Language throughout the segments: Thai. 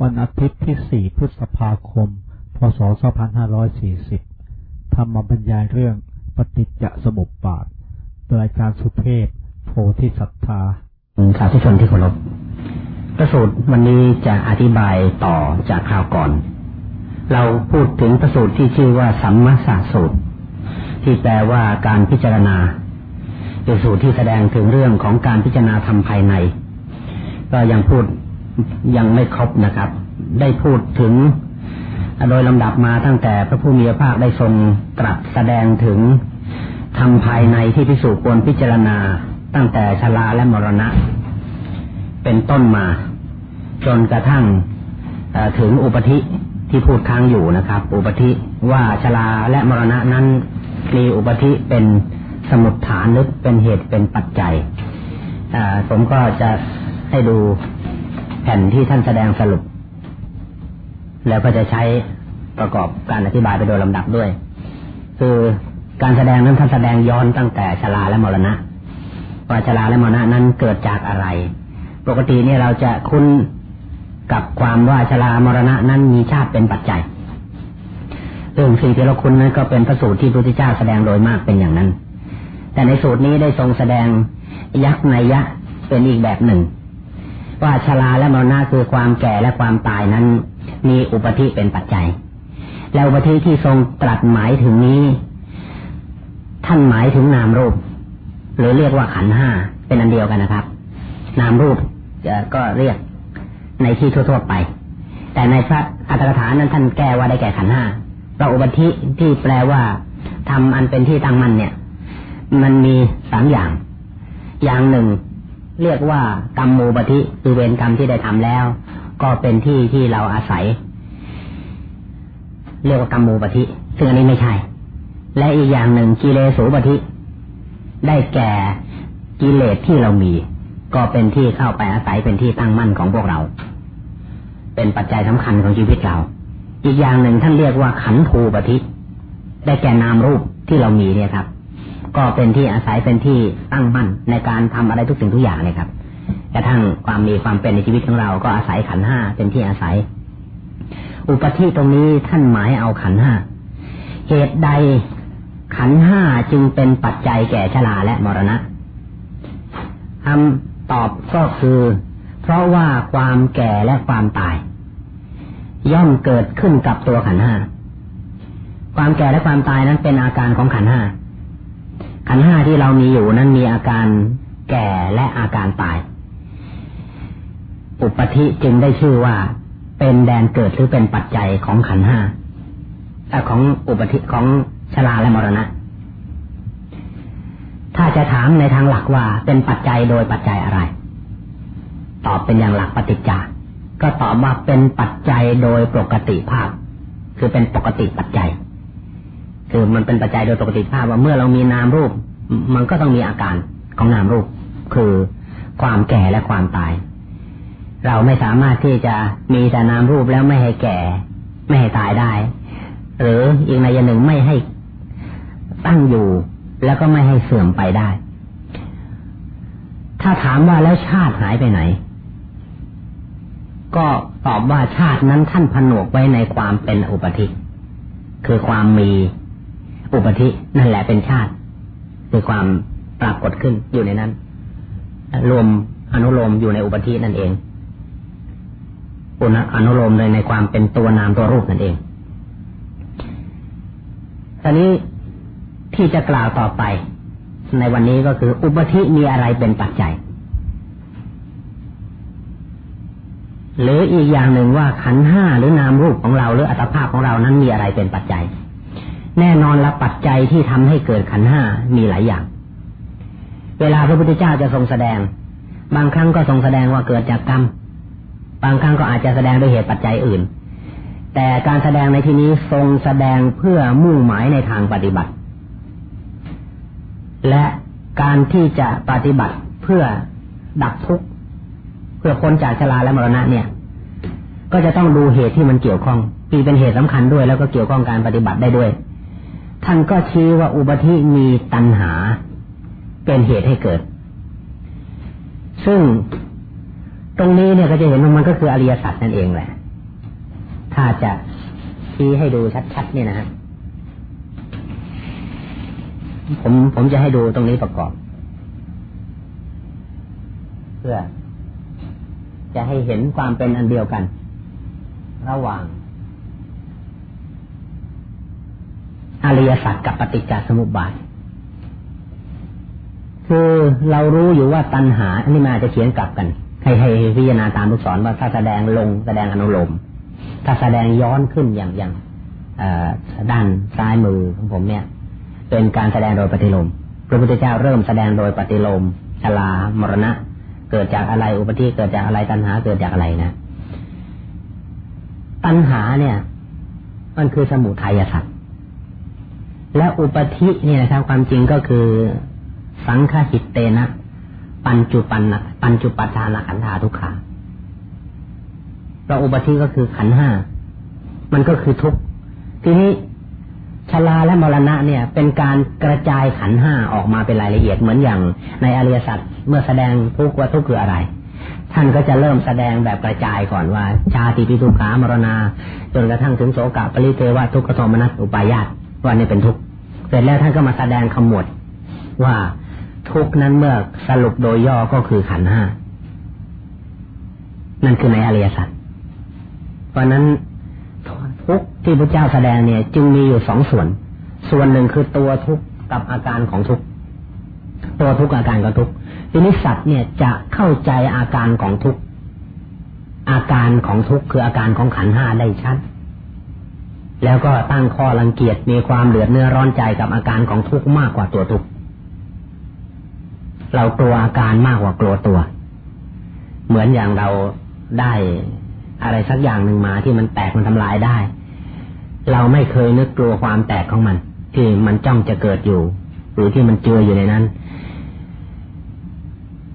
วันอาทิตย์ที่ 4 พฤษภาคม พศ 2540 ธรรมบรรยายเรื่องปฏิจจสมุปบาท โดยอาจารย์สุเทพโพธิสัตธาสาธุชนที่เคารพประสูตรวันนี้จะอธิบายต่อจากคราวก่อน เราพูดถึงประสูตรที่ชื่อว่าสัมมาสาสูตร ที่แปลว่าการพิจารณา เป็นสูตรที่แสดงถึงเรื่องของการพิจารณาธรรมภายใน ก็ยังพูด ยังไม่ครบนะครับ ได้พูดถึง โดยลำดับมาตั้งแต่พระผู้มีพระภาคได้ทรงตรัสแสดงถึงทำภายในที่พิสูจน์ควรพิจารณา ตั้งแต่ชราและมรณะ เป็นต้นมา จนกระทั่งถึงอุปธิที่พูดค้างอยู่นะครับ อุปธิว่าชราและมรณะนั้นมีอุปธิเป็นสมุดฐานนึกเป็นเหตุเป็นปัจจัยผมก็จะให้ดู แผ่นที่ท่านแสดงสรุป แล้วก็จะใช้ประกอบการอธิบายไปโดยลำดับด้วย คือการแสดงนั้นท่านแสดงย้อนตั้งแต่ชราและมรณะว่าชราและมรณะนั้นเกิดจากอะไร ปกติเนี่ยเราจะคุ้นกับความว่าชรามรณะนั้นมีชาติเป็นปัจจัยเรื่องสิ่งที่เราคุ้นนั้นก็เป็นพระสูตรที่พระพุทธเจ้าแสดงโดยมากเป็นอย่างนั้น แต่ในสูตรนี้ได้ทรงแสดงยักษ์ในยะเป็นอีกแบบหนึ่ง ว่าชราและมรณะคือความแก่และความตายนั้น มีอุปธิเป็นปัจจัย แล้วอุปธิที่ทรงตรัสหมายถึงนี้ ท่านหมายถึงนามรูป หรือเรียกว่าขันห้าเป็นอันเดียวกันนะครับ นามรูปก็เรียกในที่ทั่วๆไป แต่ในพระอัตถกถานั้นท่านแก้ว่าได้แก่ขันห้าเราอุปธิที่แปลว่าทำอันเป็นที่ตั้งมันเนี่ย มันมีสามอย่าง อย่างหนึ่ง เรียกว่ากรรมมูปธิคือเวรกรรมที่ได้ทำแล้ว ก็เป็นที่ที่เราอาศัย เรียกว่ากรรมมูปธิซึ่งอันนี้ไม่ใช่ และอีกอย่างหนึ่งกิเลสูปธิได้แก่กิเลสที่เรามี ก็เป็นที่เข้าไปอาศัยเป็นที่ตั้งมั่นของพวกเรา เป็นปัจจัยสำคัญของชีวิตเรา อีกอย่างหนึ่งท่านเรียกว่าขันธูปธิได้แก่นามรูปที่เรามีเนี่ยครับ ก็เป็นที่อาศัยเป็นที่ตั้งมั่นในการทำอะไรทุกสิ่งทุกอย่างเลยครับกระทั่งความมีความเป็นในชีวิตของเราก็อาศัยขันห้าเป็นที่อาศัย อุปธิตรงนี้ท่านหมายเอาขันห้าเหตุใดขันห้าจึงเป็นปัจจัยแก่ชราและมรณะคำตอบก็คือ เพราะว่าความแก่และความตาย ย่อมเกิดขึ้นกับตัวขันห้าความแก่และความตายนั้นเป็นอาการของขันห้า ขันห้าที่เรามีอยู่นั้นมีอาการแก่และอาการตาย อุปธิจึงได้ชื่อว่า เป็นแดนเกิดหรือเป็นปัจจัยของขันห้าของอุปธิของชราและมรณะ ถ้าจะถามในทางหลักว่าเป็นปัจจัยโดยปัจจัยอะไร ตอบเป็นอย่างหลักปฏิจจาก็ตอบว่าเป็นปัจจัยโดยปกติภาพ คือเป็นปกติปัจจัย คือมันเป็นปัจจัยโดยปกติภาพว่าเมื่อเรามีนามรูป มันก็ต้องมีอาการของนามรูป คือความแก่และความตาย เราไม่สามารถที่จะมีแต่นามรูปแล้วไม่ให้แก่ ไม่ให้ตายได้ หรืออีกในอย่างหนึ่งไม่ให้ตั้งอยู่ แล้วก็ไม่ให้เสื่อมไปได้ ถ้าถามว่าแล้วชาติหายไปไหน ก็ตอบว่าชาตินั้นท่านผนวกไว้ในความเป็นอุปธิคือความมี อุปธินั่นแหละเป็นชาติคือความปรากฏขึ้นอยู่ในนั้น รวมอนุโลมอยู่ในอุปธินั่นเองอุณอนุโลมเลยในความเป็นตัวนามตัวรูปนั่นเองตอนนี้ที่จะกล่าวต่อไป ในวันนี้ก็คือ อุปธิมีอะไรเป็นปัจจัย หรืออีกอย่างหนึ่งว่าขันห้าหรือนามรูปของเราหรืออัตภาพของเรานั้นมีอะไรเป็นปัจจัย แน่นอนละปัจจัยที่ทำให้เกิดขันห้ามีหลายอย่าง เวลาพระพุทธเจ้าจะทรงแสดง บางครั้งก็ทรงแสดงว่าเกิดจากกรรม บางครั้งก็อาจจะแสดงด้วยเหตุปัจจัยอื่น แต่การแสดงในที่นี้ทรงแสดงเพื่อมุ่งหมายในทางปฏิบัติ และการที่จะปฏิบัติเพื่อดับทุกข์เพื่อพ้นจากชราและมรณะเนี่ย ก็จะต้องดูเหตุที่มันเกี่ยวข้องปีเป็นเหตุสำคัญด้วยแล้วก็เกี่ยวข้องการปฏิบัติได้ด้วย ท่านก็ชี้ว่าอุบัติมีตัณหา เป็นเหตุให้เกิด ซึ่งตรงนี้เนี่ยก็จะเห็นว่ามันก็คืออริยสัจนั่นเองแหละ ถ้าจะชี้ให้ดูชัดๆเนี่ยนะฮะผมผมจะให้ดูตรงนี้ประกอบ เพื่อ จะให้เห็นความเป็นอันเดียวกัน ระหว่าง อริยสัจกับปฏิจจสมุปบาท คือเรารู้อยู่ว่าตัณหา อันนี้มาจะเขียนกลับกัน ให้ให้พิจารณาตามลูกศรว่าถ้าแสดงลงแสดงอนุโลม ถ้าแสดงย้อนขึ้นอย่างอย่างด้านซ้ายมือของผมเนี่ย เป็นการแสดงโดยปฏิโลม พระพุทธเจ้าเริ่มแสดงโดยปฏิโลมชลามรณะ เกิดจากอะไรอุปธิเกิดจากอะไรตัณหาเกิดจากอะไรนะ ตัณหาเนี่ย มันคือสมุทัยสัตว และอุปธิเนี่ยนะครับ ความจริงก็คือสังฆหิตเตนะ ปัญจุปันนะปัญจุปัฏฐานขันธาทุกขาเราอุปธิก็คือขันห้ามันก็คือทุกทีนี้ชลาและมรณะเนี่ย เป็นการกระจายขันห้าออกมาเป็นรายละเอียดเหมือนอย่างในอริยสัจเมื่อแสดงทุกว่าทุกคืออะไร ท่านก็จะเริ่มแสดงแบบกระจายก่อนว่า ชาติปิทุขามรณา จนกระทั่งถึงโสกะปริเทวะทุกขโทมนัสอุปายาต ว่านี่เป็นทุกข์เสร็จแล้วท่านก็มาแสดงขมวดว่าทุกข์นั้นเมื่อสรุปโดยย่อก็คือขันห้านั่นคือในอริยสัจเพราะนั้นทุกข์ที่พระเจ้าแสดงเนี่ย จึงมีอยู่สองส่วน ส่วนหนึ่งคือตัวทุกข์กับอาการของทุกข์ตัวทุกข์อาการของทุกข์ทีนี้สัตว์เนี่ยจะเข้าใจอาการของทุกข์อาการของทุกข์คืออาการของขันห้าได้ชัด แล้วก็ตั้งข้อรังเกียจมีความเหลือเนื้อร้อนใจกับอาการของทุกข์มากกว่าตัวทุกข์เรากลัวอาการมากกว่ากลัวตัว เหมือนอย่างเราได้อะไรสักอย่างหนึ่งมาที่มันแตกมันทำลายได้ เราไม่เคยนึกกลัวความแตกของมัน ที่มันจ้องจะเกิดอยู่ หรือที่มันเจืออยู่ในนั้น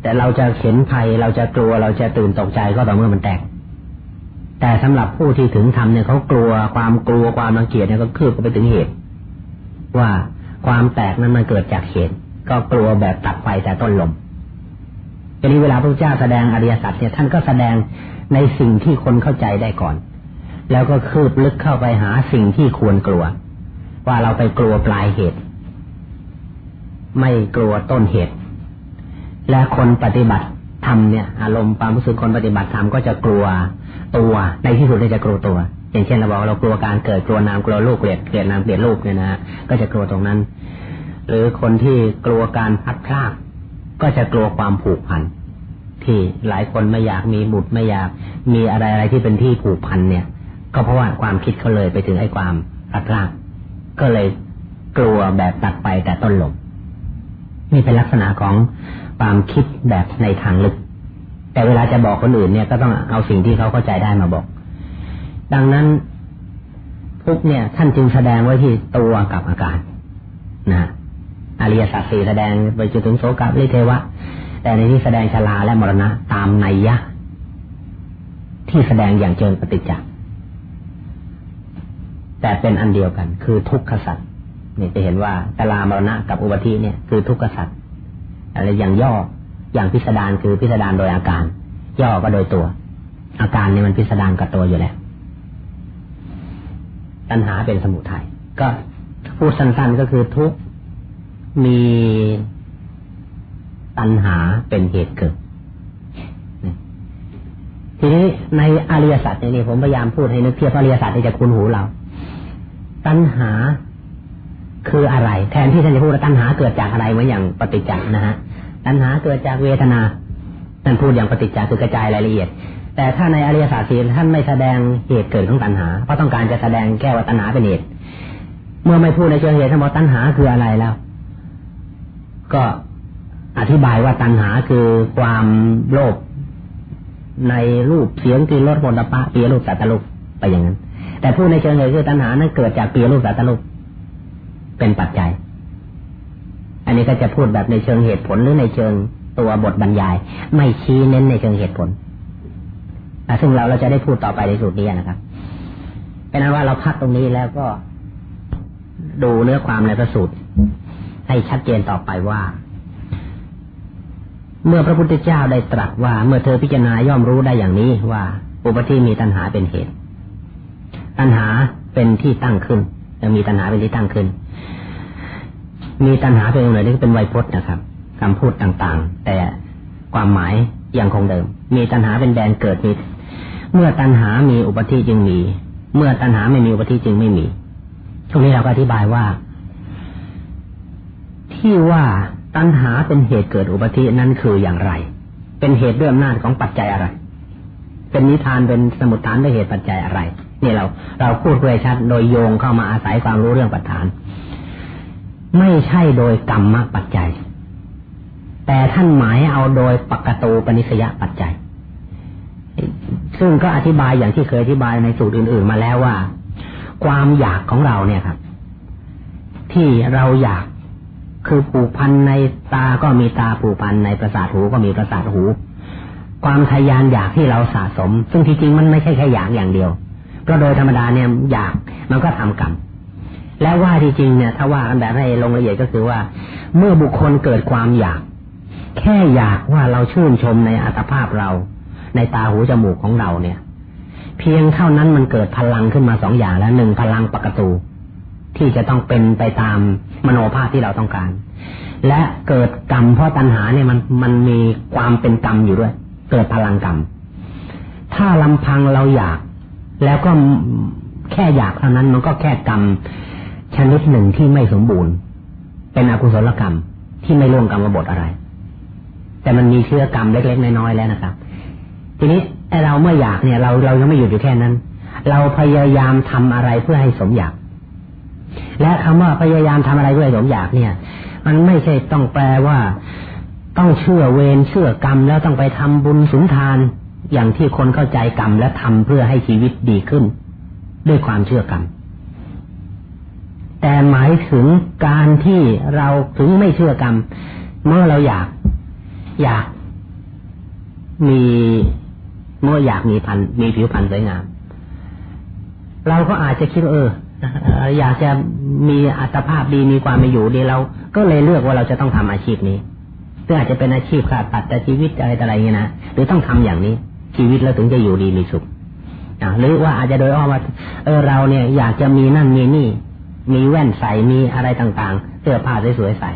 แต่เราจะเห็นภัยเราจะกลัวเราจะตื่นตกใจก็ต่อเมื่อมันแตก แต่สำหรับผู้ที่ถึงทำเนี่ยเขากลัวความกลัวความรังเกียจเนี่ยก็คืบไปถึงเหตุ ว่าความแตกนั้นมันเกิดจากเหตุ ก็กลัวแบบตัดไฟแต่ต้นลมทีนี้เวลาพระเจ้าแสดงอริยสัจเนี่ยท่านก็แสดงในสิ่งที่คนเข้าใจได้ก่อน แล้วก็คืบลึกเข้าไปหาสิ่งที่ควรกลัว ว่าเราไปกลัวปลายเหตุ ไม่กลัวต้นเหตุ และคนปฏิบัติธรรมเนี่ย อารมณ์ความรู้สึกคนปฏิบัติธรรมก็จะกลัว ตัวในที่สุดจะกลัวตัว อย่างเช่นเราบอกเรากลัวการเกิดกลัวนามกลัวลูกเกลียดเกลียดนามเกลียดลูกเนี่ยนะก็จะกลัวตรงนั้น หรือคนที่กลัวการพัดพลากก็จะกลัวความผูกพันที่หลายคนไม่อยากมีบุตรไม่อยากมีอะไรอะไรที่เป็นที่ผูกพันเนี่ย ก็เพราะว่าความคิดเขาเลยไปถึงไอ้ความพัดพลากก็เลยกลัวแบบตัดไปแต่ต้นลมนี่เป็นลักษณะของความคิดแบบในทางลึก แต่เวลาจะบอกคนอื่นเนี่ยก็ต้องเอาสิ่งที่เขาเข้าใจได้มาบอก ดังนั้นทุกเนี่ย ท่านจึงแสดงไว้ที่ตัวกับอาการนะอริยสัจสี่แสดงไปจนถึงโสกับลิเทวะ แต่ในที่แสดงชลาและมรณะตามนัยยะ ที่แสดงอย่างเจิงปฏิจจ์แต่เป็นอันเดียวกัน คือทุกขสัจเนี่ยจะเห็นว่าชลามรณะกับอุบัติเนี่ยคือทุกขสัจอะไรอย่างย่อ อย่างพิสดารคือพิสดารโดยอาการ ย่อก็โดยตัว อาการนี่มันพิสดารกับตัวอยู่แล้วตัณหาเป็นสมุทยัยก็พูดสั้นๆก็คือทุกมีตัณหาเป็นเหตุเกิดทีนี้ในอริยสัจนี่ผมพยายามพูดให้นึกเทียบอริยสัจที่จะคุ้นหูเรา ตัณหาคืออะไร แทนที่ท่านจะพูดว่าตัณหาเกิดจากอะไรเหมือนอย่างปฏิจจ์นะฮะ ตัณหาเกิดจากเวทนาท่านพูดอย่างปฏิจจาคือกระจายรายละเอียด แต่ถ้าในอริยสัจสี่ท่านไม่แสดงเหตุเกิดของตัณหา เพราะต้องการจะแสดงแก้ว่าตัณหาเป็นเหตุ เมื่อไม่พูดในเชิงเหตุท่านบอกตัณหาคืออะไรแล้ว ก็อธิบายว่าตัณหาคือความโลภในรูปเสียงกลิ่นรสผลตภะเปียรูปสัตว์รูปไปอย่างนั้น แต่พูดในเชิงเหตุคือตัณหานั้นเกิดจากเปียรูปสัตว์รูปเป็นปัจจัย อันนี้ก็จะพูดแบบในเชิงเหตุผลหรือในเชิงตัวบทบรรยาย ไม่ชี้เน้นในเชิงเหตุผลซึ่งเราเราจะได้พูดต่อไปในสูตรนี้นะครับเป็นนั้นว่าเราพักตรงนี้แล้วก็ดูเนื้อความในพระสูตรให้ชัดเจนต่อไปว่า เมื่อพระพุทธเจ้าได้ตรัสว่า เมื่อเธอพิจารณาย่อมรู้ได้อย่างนี้ว่า อุปธิมีตัณหาเป็นเหตุ ตัณหาเป็นที่ตั้งขึ้นจะมีตัณหาเป็นที่ตั้งขึ้น มีตัณหาเป็นอะไรนี่เป็นไวยพจน์นะครับคำพูดต่างๆ แต่ความหมายยังคงเดิม มีตัณหาเป็นแดนเกิดมีเมื่อตัณหามีอุปธิจึงมี เมื่อตัณหาไม่มีอุปธิจึงไม่มีช่วงนี้เราก็อธิบายว่า ที่ว่าตัณหาเป็นเหตุเกิดอุปธินั้นคืออย่างไร เป็นเหตุด้วยอำนาจของปัจจัยอะไร เป็นนิทานเป็นสมุทฐานด้วยเหตุปัจจัยอะไรนี่เรา เราพูดเพื่อชัดโดยโยงเข้ามาอาศัยความรู้เรื่องปัจฐาน ไม่ใช่โดยกรรมปัจจัย แต่ท่านหมายเอาโดยปกตูปนิสยปัจจัย ซึ่งก็อธิบายอย่างที่เคยอธิบายในสูตรอื่น ๆ มาแล้วว่า ความอยากของเราเนี่ยครับ ที่เราอยากคือผูกพันในตาก็มีตาผูกพันในประสาทหูก็มีประสาทหู ความทยานอยากที่เราสะสม ซึ่งที่จริงมันไม่ใช่แค่อยากอย่างเดียวเพราะโดยธรรมดาเนี่ยอยากมันก็ทำกรรม และว่าที่จริงเนี่ย ถ้าว่ากันแบบให้ลงละเอียดก็คือว่า เมื่อบุคคลเกิดความอยาก แค่อยากว่าเราชื่นชมในอัตภาพเรา ในตาหูจมูกของเราเนี่ย เพียงเท่านั้นมันเกิดพลังขึ้นมาสองอย่างแล้วหนึ่งพลังปกตูที่จะต้องเป็นไปตามมโนภาพที่เราต้องการ และเกิดกรรมเพราะตัณหาเนี่ยมันมันมีความเป็นกรรมอยู่ด้วย เกิดพลังกรรม ถ้าลำพังเราอยาก แล้วก็แค่อยากเท่านั้นมันก็แค่กรรม ชนิดหนึ่งที่ไม่สมบูรณ์ เป็นอกุศลกรรมที่ไม่ร่วมกรรมบทอะไร แต่มันมีเชื้อกรรมเล็กๆน้อยๆแล้วนะครับ ทีนี้ไอเราเมื่ออยากเนี่ยเราเรายังไม่หยุดอยู่แค่นั้น เราพยายามทำอะไรเพื่อให้สมอยาก และคำว่าพยายามทำอะไรเพื่อให้สมอยากเนี่ย มันไม่ใช่ต้องแปลว่าต้องเชื่อเวรเชื่อกรรมแล้วต้องไปทำบุญสุนทานอย่างที่คนเข้าใจกรรมและทำเพื่อให้ชีวิตดีขึ้น ด้วยความเชื่อกรรม แต่หมายถึงการที่เราถึงไม่เชื่อกรรม เมื่อเราอยาก อยาก มีเมื่ออยากมีพันมีผิวพรรณสวยงาม เราก็อาจจะคิดเอออยากจะมีอัตภาพดีมีความมีอยู่ดีเรา ก็เลยเลือกว่าเราจะต้องทำอาชีพนี้ซึ่งอาจจะเป็นอาชีพขาดตัดแต่ชีวิตอะไรอะไรเงี้ยนะหรือต้องทำอย่างนี้ ชีวิตแล้วถึงจะอยู่ดีมีสุขหรือว่าอาจจะโดยอ้อมว่าเออเราเนี่ยอยากจะมีนั่นมีนี่ มีแว่นใส่มีอะไรต่างๆ เสื้อผ้าสวยๆใส่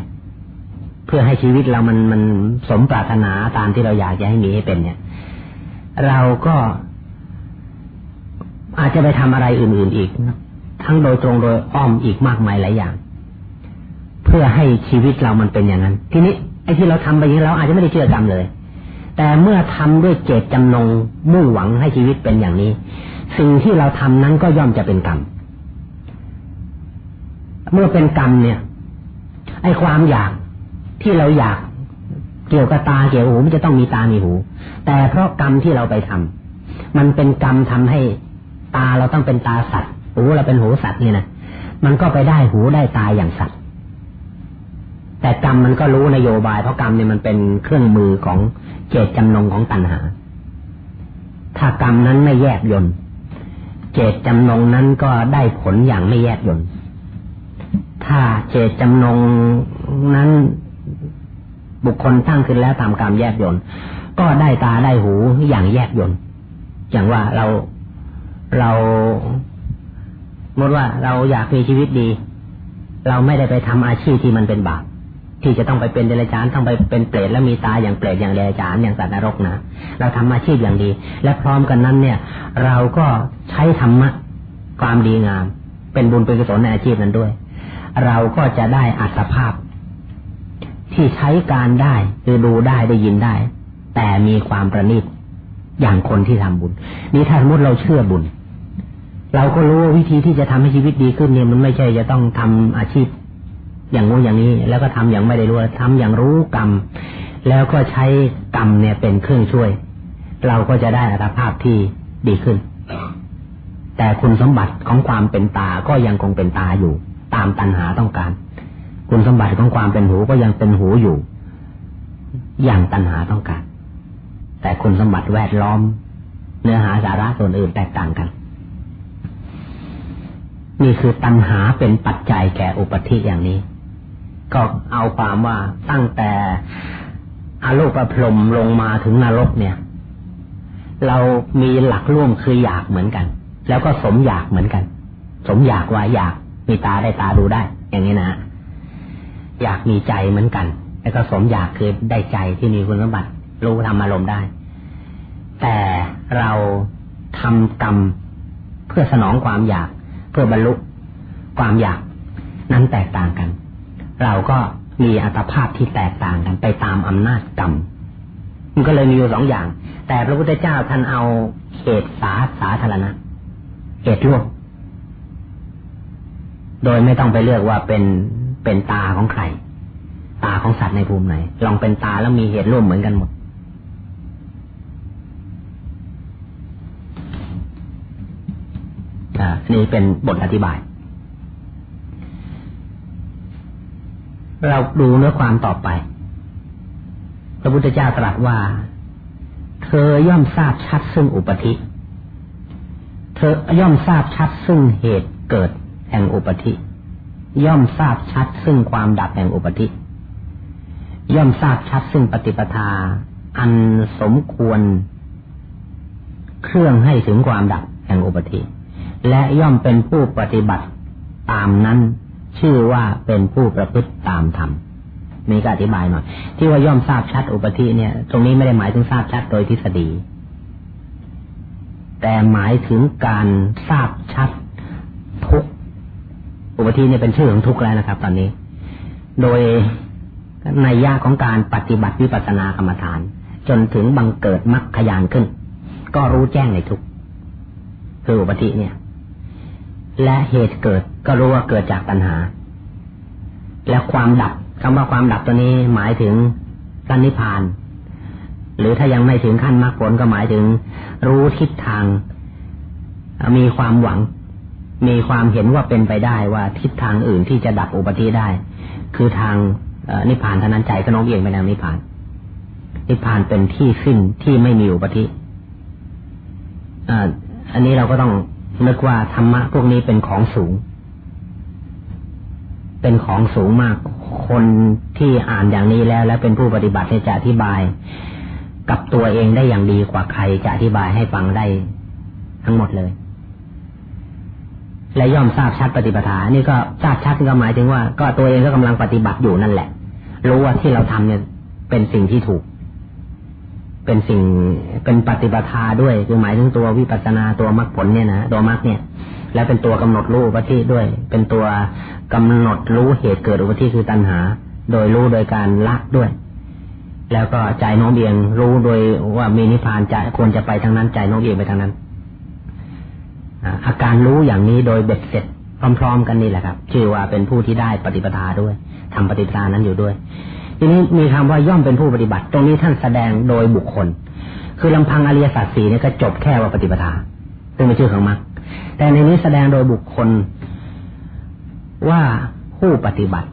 เพื่อให้ชีวิตเรามันมันสมปรารถนาตามที่เราอยากจะให้มีให้เป็นเนี่ย เราก็อาจจะไปทำอะไรอื่น ๆอีก ทั้งโดยตรงโดยอ้อมอีกมากมายหลายอย่าง เพื่อให้ชีวิตเรามันเป็นอย่างนั้น ทีนี้ไอ้ที่เราทำไปอย่างนี้เราอาจจะไม่ได้เชื่อกรรมเลย แต่เมื่อทำด้วยเจตจำนงมุ่งหวังให้ชีวิตเป็นอย่างนี้ สิ่งที่เราทำนั้นก็ย่อมจะเป็นกรรม เมื่อเป็นกรรมเนี่ย ไอ้ความอยากที่เราอยากเกี่ยวกับตาเกี่ยวกับหูมันจะต้องมีตามีหู แต่เพราะกรรมที่เราไปทำมันเป็นกรรมทำให้ตาเราต้องเป็นตาสัตว์หูเราเป็นหูสัตว์นี่นะมันก็ไปได้หูได้ตาอย่างสัตว์ แต่กรรมมันก็รู้นโยบาย เพราะกรรมเนี่ยมันเป็นเครื่องมือของเจตจำนงของตัณหา ถ้ากรรมนั้นไม่แยกยนเจตจำนงนั้นก็ได้ผลอย่างไม่แยกยนต์ ถ้าเจตจำนงนั้นบุคคลตั้งขึ้นแล้วตามกรรมแยกยนก็ได้ตาได้หูอย่างแยกยนอย่างว่าเราเราสมดว่าเราอยากมีชีวิตดี เราไม่ได้ไปทำอาชีพที่มันเป็นบาปที่จะต้องไปเป็นเดรัจฉานต้องไปเป็นเปรตแล้วมีตาอย่างเปรตอย่างเดรัจฉานอย่างสัตว์นรกนะเราทำอาชีพอย่างดี และพร้อมกันนั้นเนี่ย เราก็ใช้ธรรมะความดีงาม เป็นบุญเป็นกุศลในอาชีพนั้นด้วย เราก็จะได้อัตภาพ ที่ใช้การได้คือดูได้ได้ยินได้ แต่มีความประณีตอย่างคนที่ทำบุญ นี่ถ้าสมมติเราเชื่อบุญ เราก็รู้ว่าวิธีที่จะทำให้ชีวิตดีขึ้นเนี่ยมันไม่ใช่จะต้องทำอาชีพ อย่างงู้อย่างนี้ แล้วก็ทำอย่างไม่ได้รู้ทำอย่างรู้กรรม แล้วก็ใช้กรรมเนี่ยเป็นเครื่องช่วย เราก็จะได้อัตภาพที่ดีขึ้น แต่คุณสมบัติของความเป็นตาก็ยังคงเป็นตาอยู่ ตามตัณหาต้องการ คุณสมบัติของความเป็นหูก็ยังเป็นหูอยู่ อย่างตัณหาต้องการ แต่คุณสมบัติแวดล้อม เนื้อหาสาระส่วนอื่นแตกต่างกัน นี่คือตัณหาเป็นปัจจัยแก่อุปธิอย่างนี้ ก็เอาความว่าตั้งแต่อาโลกประพรมลงมาถึงนรกเนี่ย เรามีหลักร่วมคืออยากเหมือนกัน แล้วก็สมอยากเหมือนกัน สมอยากว่าอยาก มีตาได้ตาดูได้ อย่างนี้นะอยากมีใจเหมือนกันแล้วก็สมอยากคือได้ใจที่มีคุณสมบัติ รู้ทำอารมณ์ได้ แต่เราทำกรรมเพื่อสนองความอยาก เพื่อบรรลุความอยากนั้นแตกต่างกัน เราก็มีอัตภาพที่แตกต่างกันไปตามอำนาจกรรมมันก็เลยมีอยู่สองอย่าง แต่พระพุทธเจ้าท่านเอาเหตุสาสาธารณะเหตุร่วม โดยไม่ต้องไปเลือกว่าเป็นเป็นตาของใคร ตาของสัตว์ในภูมิไหน ลองเป็นตาแล้วมีเหตุร่วมเหมือนกันหมดอ่านี่เป็นบทอธิบาย เราดูเนื้อความต่อไป พระพุทธเจ้าตรัสว่า เธอย่อมทราบชัดซึ่งอุปธิ เธอย่อมทราบชัดซึ่งเหตุเกิด แห่งอุปธิ ย่อมทราบชัดซึ่งความดับแห่งอุปธิ ย่อมทราบชัดซึ่งปฏิปทา อันสมควร เครื่องให้ถึงความดับแห่งอุปธิ และย่อมเป็นผู้ปฏิบัติตามนั้น ชื่อว่าเป็นผู้ประพฤติตามธรรมมีก็อธิบายหน่อยที่ว่าย่อมทราบชัดอุปธิเนี่ย ตรงนี้ไม่ได้หมายถึงทราบชัดโดยทฤษฎี แต่หมายถึงการทราบชัดทุก อุปธิเนี่ยเป็นชื่อของทุกแล้วนะครับ ตอนนี้ โดยในยาของการปฏิบัติวิปัสสนากรรมฐาน จนถึงบังเกิดมรรคยานขึ้น ก็รู้แจ้งในทุกคืออุปธิเนี่ย และเหตุเกิดก็รู้ว่าเกิดจากตัณหา และความดับคำว่าความดับตัวนี้หมายถึงสันนิพาน หรือถ้ายังไม่ถึงขั้นมรรคผลก็หมายถึง รู้ทิศทาง มีความหวัง มีความเห็นว่าเป็นไปได้ว่าทิศทางอื่นที่จะดับอุปธิได้ คือทางนิพพานเท่านั้นใจก็น้องเอียงไปทางนิพพาน นิพพานเป็นที่สิ้นที่ไม่มีอุปธิอันนี้เราก็ต้องนึกว่าธรรมะพวกนี้เป็นของสูง เป็นของสูงมาก คนที่อ่านอย่างนี้แล้ว และเป็นผู้ปฏิบัติจะอธิบาย กับตัวเองได้อย่างดีกว่าใครจะอธิบายให้ฟังได้ทั้งหมดเลย และย่อมทราบชัดปฏิปทานี่ก็ทราบชัดก็หมายถึงว่า ก็ตัวเองก็กำลังปฏิบัติอยู่นั่นแหละ รู้ว่าที่เราทำเนี่ยเป็นสิ่งที่ถูก เป็นสิ่งเป็นปฏิปทาด้วยคือหมายถึงตัววิปัสนาตัวมรรคผลเนี่ยนะตัวมรรคเนี่ย และเป็นตัวกำหนดรู้อุปธิด้วย เป็นตัวกำหนดรู้เหตุเกิดอุปธิคือตัณหา โดยรู้โดยการละด้วย แล้วก็ใจโน้องเบียงรู้โดยว่ามีนิพพานจะควรจะไปทางนั้นใจโน้องเบียงไปทางนั้น อาการรู้อย่างนี้โดยเบ็ดเสร็จพร้อม ๆ กันนี่แหละครับ ชื่อว่าเป็นผู้ที่ได้ปฏิปทาด้วยทำปฏิปทานั้นอยู่ด้วย ทีนี้มีคำว่าย่อมเป็นผู้ปฏิบัติ ตรงนี้ท่านแสดงโดยบุคคล คือลำพังอริยสัจสี่นี่ก็จบแค่ว่าปฏิปทา ซึ่งเป็นชื่อของมรรคแต่ในนี้แสดงโดยบุคคลว่าผู้ปฏิบัติ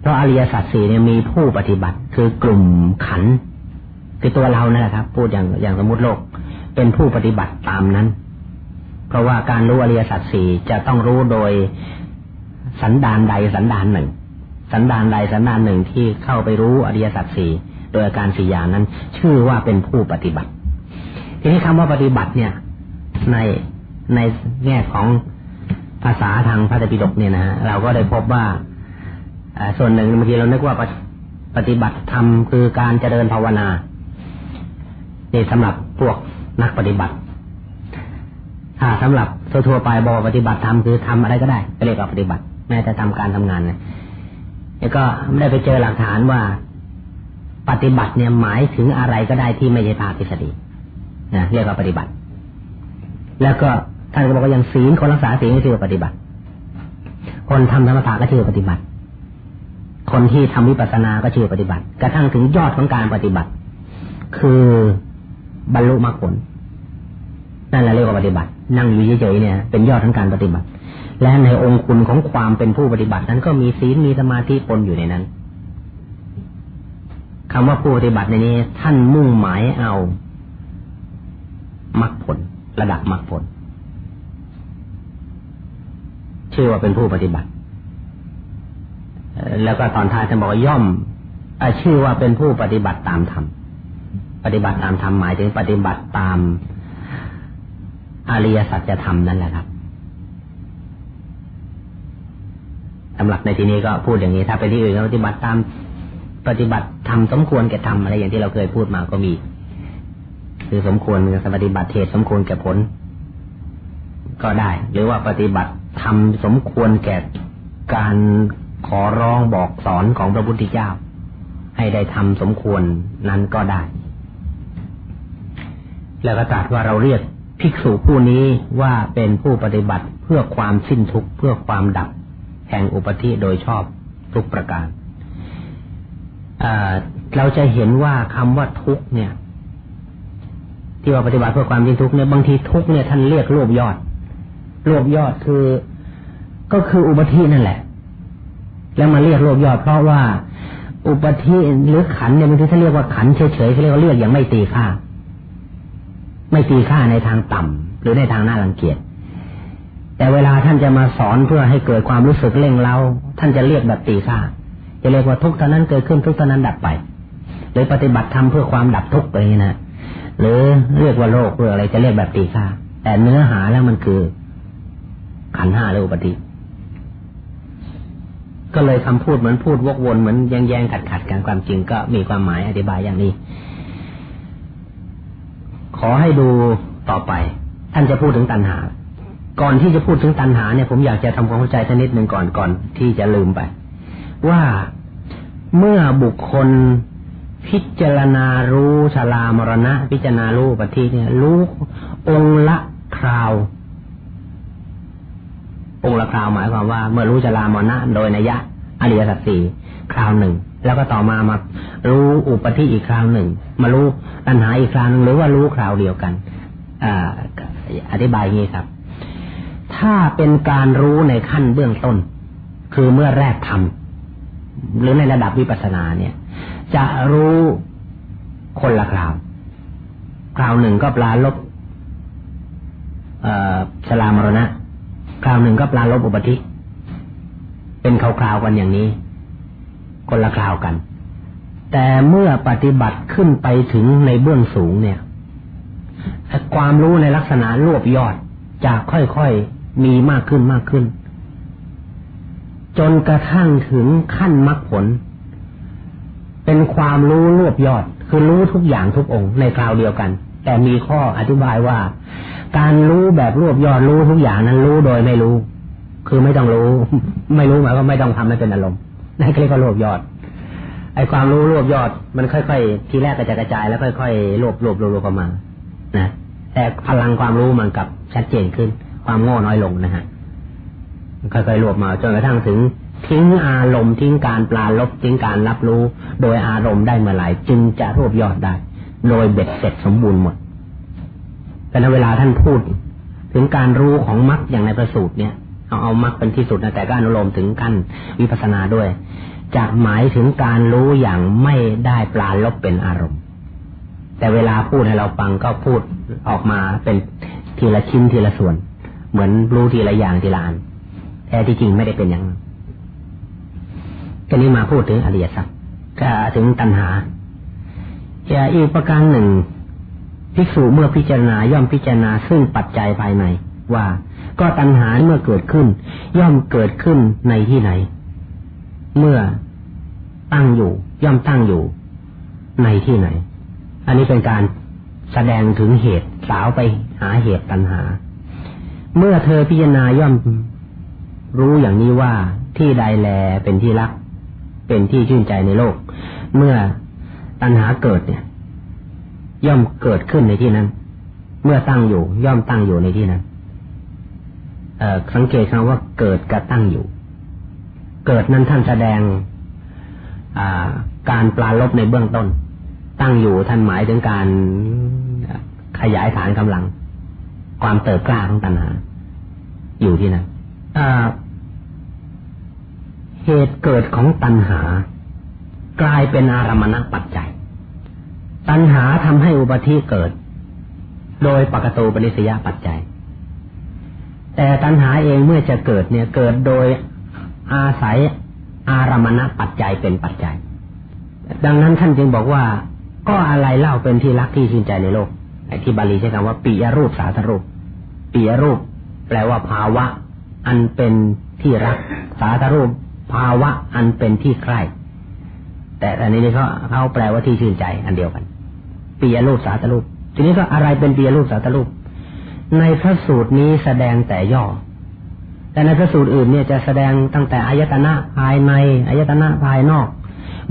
เพราะอริยสัจสี่เนี่ยมีผู้ปฏิบัติ คือกลุ่มขันคือตัวเรานั่นแหละครับ พูดอย่างอย่างสมมติโลก เป็นผู้ปฏิบัติตามนั้น ราะว่าการรู้อริยสัจสี่จะต้องรู้โดยสันดานใดสันดานหนึ่ง สันดานใดสันดานหนึ่งที่เข้าไปรู้อริยสัจสี่โดยอาการสี่อย่างนั้น ชื่อว่าเป็นผู้ปฏิบัติ ทีนี้คำว่าปฏิบัติเนี่ย ในในแง่ของภาษาทางพระตรปิฎกเนี่ยนะเราก็ได้พบว่าส่วนหนึ่งบางทีเรานึกว่าปฏิบัติธรรมคือการเจริญภาวนาในี่สำหรับพวกนักปฏิบัติ ถ้าสำหรับทั่วไปบอกปฏิบัติธรรมคือทำอะไรก็ได้ก็เรียกว่าปฏิบัติ แม้แต่ทำการทำงานเนี่ยแล้วก็ได้ไปเจอหลักฐานว่า ปฏิบัติเนี่ยหมายถึงอะไรก็ได้ที่ไม่ใช่ภาคทฤษฎีนะเรียกว่าปฏิบัติ แล้วก็ท่านก็บอกว่าอย่างศีลคนรักษาศีลก็ชื่อปฏิบัติ คนทำธรรมะก็ชื่อปฏิบัติ คนที่ทำวิปัสสนาก็ชื่อปฏิบัติ กระทั่งถึงยอดของการปฏิบัติ คือบรรลุมรรคผลนั่นแหละเรียกว่าปฏิบัติ นั่งอยู่เฉยๆเนี่ยเป็นยอดของการปฏิบัติ และในองค์คุณของความเป็นผู้ปฏิบัตินั้นก็มีศีลมีสมาธิปนอยู่ในนั้นคำว่าผู้ปฏิบัติในนี้ ท่านมุ่งหมายเอามรรคผล ระดับมรรคผล ชื่อว่าเป็นผู้ปฏิบัติ แล้วก็ตอนท้ายท่านบอกย่อมชื่อว่าเป็นผู้ปฏิบัติตามธรรมปฏิบัติตามธรรมหมายถึงปฏิบัติตาม อริยสัจธรรมนั่นแหละครับสำหรับในที่นี้ก็พูดอย่างนี้ ถ้าไปที่อื่นก็ปฏิบัติตามปฏิบัติทำสมควรแก่ทำอะไรอย่างที่เราเคยพูดมาก็มี คือสมควรกับปฏิบัติเหตุสมควรแก่ผล ก็ได้ หรือว่าปฏิบัติทำสมควรแก่การขอร้องบอกสอนของพระพุทธเจ้า ให้ได้ทำสมควรนั้นก็ได้ แล้วก็ตรัสว่าเราเรียก ภิกษุผู้นี้ว่าเป็นผู้ปฏิบัติเพื่อความสิ้นทุกข์เพื่อความดับ แห่งอุปธิโดยชอบทุกประการเราจะเห็นว่าคำว่าทุกเนี่ย ที่ว่าปฏิบัติเพื่อความสิ้นทุกเนี่ยบางทีทุกเนี่ยท่านเรียกรวบยอดรวบยอดคือ ก็คืออุปธินั่นแหละ แล้วมาเรียกรวบยอด เพราะว่าอุปธิหรือขันเนี่ยบางทีท่านเรียกว่าขันเฉยๆเขาเรียกว่าเรียกอย่างไม่ตีค่า ไม่ตีค่าในทางต่ำหรือในทางน่ารังเกียจ แต่เวลาท่านจะมาสอนเพื่อให้เกิดความรู้สึกเล่งเล้าท่านจะเรียกแบบตีค่าจะเรียกว่าทุกข์เท่านั้นเกิดขึ้นทุกข์เท่านั้นดับไป หรือปฏิบัติทำเพื่อความดับทุกข์ไปนี่นะหรือเรียกว่าโลกเพื่ออะไรจะเรียกแบบตีค่าแต่เนื้อหาแล้วมันคือ ขันห้าหรืออุปธิก็เลยคำพูดเหมือนพูดวกวนเหมือนแย่งๆขัดกันความจริงก็มีความหมายอธิบายอย่างนี้ ขอให้ดูต่อไป ท่านจะพูดถึงตัณหา ก่อนที่จะพูดถึงตัณหาเนี่ยผมอยากจะทำความเข้าใจสักนิดหนึ่งก่อนก่อนที่จะลืมไป ว่าเมื่อบุคคลพิจารณารู้ชลามรณะ พิจารณารู้ปฏิเนี่ย รู้องละคราว องละคราวหมายความว่า เมื่อรู้ชลามรณะ โดยนัยยะอริยสัจสี่คราวหนึ่ง แล้วก็ต่อมามารู้อุปธิอีกคราวหนึ่ง มารู้ตัณหาอีกคราวหนึ่งหรือว่ารู้คราวเดียวกันออธิบายงี้ครับ ถ้าเป็นการรู้ในขั้นเบื้องต้น คือเมื่อแรกทำหรือในระดับวิปัสสนาเนี่ย จะรู้คนละคราว คราวหนึ่งก็ปลาลบสลามรณะ คราวหนึ่งก็ปลาลบอุปธิเป็นคราวๆกันอย่างนี้ คนละคราวกัน แต่เมื่อปฏิบัติขึ้นไปถึงในเบื้องสูงเนี่ย ความรู้ในลักษณะรวบยอดจะค่อยๆมีมากขึ้นมากขึ้น จนกระทั่งถึงขั้นมรรคผล เป็นความรู้รวบยอด คือรู้ทุกอย่างทุกองค์ในคราวเดียวกัน แต่มีข้ออธิบายว่า การรู้แบบรวบยอดรู้ทุกอย่างนั้นรู้โดยไม่รู้ คือไม่ต้องรู้ ไม่รู้หมายว่าไม่ต้องทำให้เป็นอารมณ์ นั่นเรียกว่ารวบยอด ไอ้ความรู้รวบยอด มันค่อยๆ ทีแรกก็จะกระจายแล้วค่อยๆรวบรวบรวบรวบประมานะแต่พลังความรู้มันกับชัดเจนขึ้น ความโง่น้อยลงนะฮะค่อยๆรวบมาจนกระทั่งถึงทิ้งอารมณ์ทิ้งการปลาลบทิ้งการรับรู้ โดยอารมณ์ได้เมื่อไหร่จึงจะรวบยอดได้ โดยเบ็ดเสร็จสมบูรณ์หมดแต่ในเวลาท่านพูด ถึงการรู้ของมรรคอย่างในประสูตรเนี่ย เอาเอามรรคเป็นที่สุดนะแต่ก็อนุโลมถึงขั้นวิปัสสนาด้วยจะหมายถึงการรู้อย่างไม่ได้ปลาลบเป็นอารมณ์ แต่เวลาพูดให้เราฟังก็พูดออกมาเป็นทีละชิ้นทีละส่วน เหมือนรู้ทีละอย่างทีละอันแท้ที่จริงไม่ได้เป็นอย่างนั้นทีนี้มาพูดถึงอริยสัจก็ถึงตัณหาจะอีกประการหนึ่งภิกษุเมื่อพิจารณาย่อมพิจารณาซึ่งปัจจัยภายใน ว่าก็ตัณหาเมื่อเกิดขึ้น ย่อมเกิดขึ้นในที่ไหน เมื่อตั้งอยู่ ย่อมตั้งอยู่ ในที่ไหน อันนี้เป็นการแสดงถึงเหตุสาวไปหาเหตุตัณหา เมื่อเธอพิจารณาย่อมรู้อย่างนี้ว่าที่ใดแลเป็นที่รัก เป็นที่ชื่นใจในโลก เมื่อตัณหาเกิดเนี่ย ย่อมเกิดขึ้นในที่นั้น เมื่อตั้งอยู่ ย่อมตั้งอยู่ในที่นั้น สังเกตคำว่าเกิดกับตั้งอยู่ เกิดนั้นท่านแสดงการปลาลบในเบื้องต้น ตั้งอยู่ท่านหมายถึงการขยายฐานกำลัง ความเติบกล้าของตัณหา อยู่ที่นั้นเหตุเกิดของตัณหา กลายเป็นอารมณปัจจัย ตัณหาทำให้อุปธิเกิด โดยปกตูปนิสยปัจจัย แต่ตัณหาเองเมื่อจะเกิดเนี่ยเกิดโดยอาศัยอารมณปัจจัยเป็นปัจจัย ดังนั้นท่านจึงบอกว่า ก็อะไรเล่าเป็นที่รักที่ชื่นใจในโลกไอ้ที่บาลีใช้คำว่าปิยรูปสาธรูปปียรูป แปลว่าภาวะ อันเป็นที่รัก สาธรูป ภาวะ อันเป็นที่ใคร่แต่อันนี้เขาเขาแปลว่าที่ชื่นใจ อันเดียวกันปียรูปสาธรูป ทีนี้ก็อะไรเป็นปียรูปสาธรูป ในพระสูตรนี้แสดงแต่ย่อ แต่ในพระสูตรอื่นเนี่ยจะแสดงตั้งแต่อายตนะภายในอายตนะภายนอก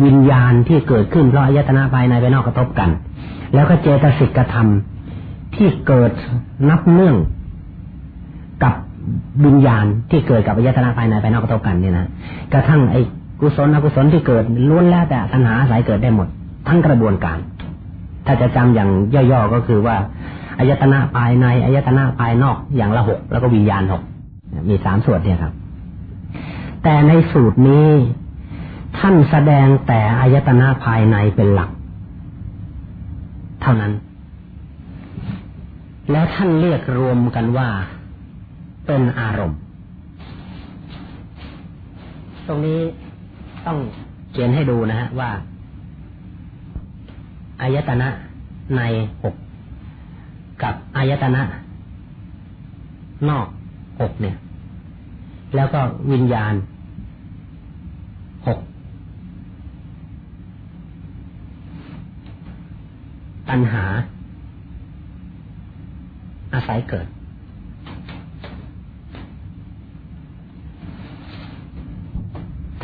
วิญญาณที่เกิดขึ้นเพราะอายตนะภายในภายนอกกระทบกัน แล้วก็เจตสิกกระทำที่เกิดนับเนื่องกับวิญญาณที่เกิดกับอายตนะภายในภายนอกกระทบกันเนี่ยนะกระทั่งไอ้กุศลอกุศลที่เกิดล้วนแล้วแต่ตัณหาสายเกิดได้หมด ทั้งกระบวนการ ถ้าจะจำอย่างย่อๆก็คือว่า อายตนะภายในอายตนะภายนอกอย่างละหกแล้วก็วิญญาณหกมีสามส่วนเนี่ยครับ แต่ในสูตรนี้ท่านแสดงแต่อายตนะภายในเป็นหลัก เท่านั้น แล้วท่านเรียกรวมกันว่าเป็นอารมณ์ ตรงนี้ต้องเขียนให้ดูนะฮะว่าอายตนะในหก กับอายตนะ นอกหกเนี่ย แล้วก็วิญญาณหกตัณหา อาศัยเกิด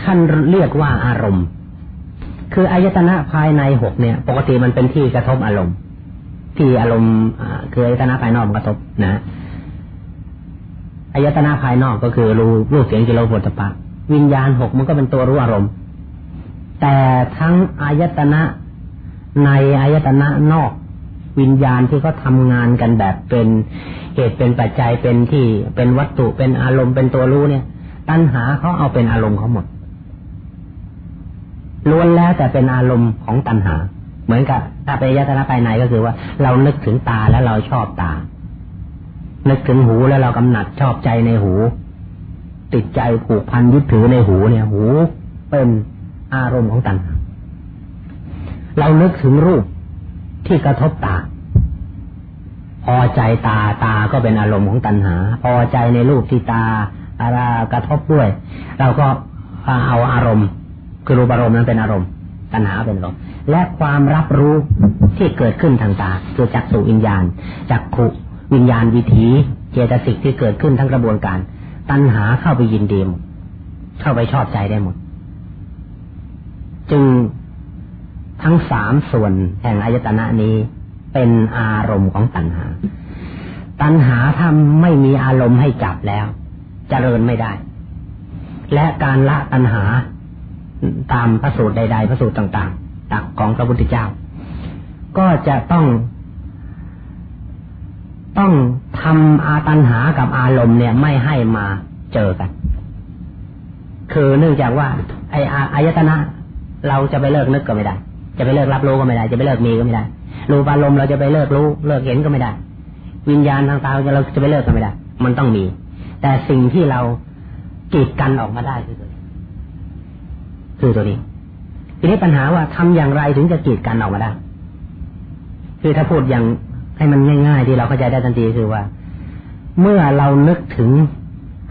ท่านเรียกว่าอารมณ์ คืออายตนะภายในหกเนี่ย ปกติมันเป็นที่กระทบอารมณ์ ที่อารมณ์คืออายตนะภายนอกกระทบนะอายตนะภายนอกก็คือรู้รูปเสียงกิโลผลตปะ วิญญาณหกมันก็เป็นตัวรู้อารมณ์ แต่ทั้งอายตนะในอายตนะนอกวิญญาณที่เขาทางานกันแบบเป็นเหตุเป็นปัจจัยเป็นที่เป็นวัตถุเป็นอารมณ์เป็นตัวรู้เนี่ย ตัณหาเขาเอาเป็นอารมณ์เขาหมดล้วนแล้วแต่เป็นอารมณ์ของตัณหา เหมือนกับ ถ้าไปยตนะภายในก็คือว่า เรานึกถึงตาแล้วเราชอบตา นึกถึงหูแล้วเรากำหนัดชอบใจในหู ติดใจผูกพันยึดถือในหูเนี่ย หูเป็นอารมณ์ของตัณหาเรานึกถึงรูปที่กระทบตา พอใจตาตาก็เป็นอารมณ์ของตัณหา พอใจในรูปที่ตาอารากระทบด้วย เราก็เอาอารมณ์ คือรูปอารมณ์นั้นเป็นอารมณ์ ตัณหาเป็นอารมณ์ และความรับรู้ที่เกิดขึ้นทางตาคือจักสุวิญญาณจักขุวิญญาณวิถีเจตสิกที่เกิดขึ้นทั้งกระบวนการ ตัณหาเข้าไปยินดีมเข้าไปชอบใจได้หมด จึงทั้งสามส่วนแห่งอายตนะนี้เป็นอารมณ์ของตัณหา ตัณหาถ้าไม่มีอารมณ์ให้จับแล้วจเจริญไม่ได้ และการละตัณหาตามพระสูตรใด ๆ พระสูตรต่าง ๆ ตักของพระพุทธเจ้า ก็จะต้อง ต้องทำอาตัญหากับอารมณ์เนี่ยไม่ให้มาเจอกัน คือเนื่องจากว่า ไออายตนะ เราจะไปเลิกนึกก็ไม่ได้ จะไปเลิกรับรู้ก็ไม่ได้ จะไปเลิกมีก็ไม่ได้รูปอารมณ์เราจะไปเลิกรู้ เลิกเห็นก็ไม่ได้ วิญญาณทางตาเราจะไปเลิกก็ไม่ได้ มันต้องมี แต่สิ่งที่เรากีดกันออกมาได้คือคือตัวนี้ ทีนี้ปัญหาว่าทำอย่างไรถึงจะกีดกันออกมาได้คือถ้าพูดอย่างให้มันง่ายๆที่เราเข้าใจได้ทันทีคือว่า เมื่อเรานึกถึง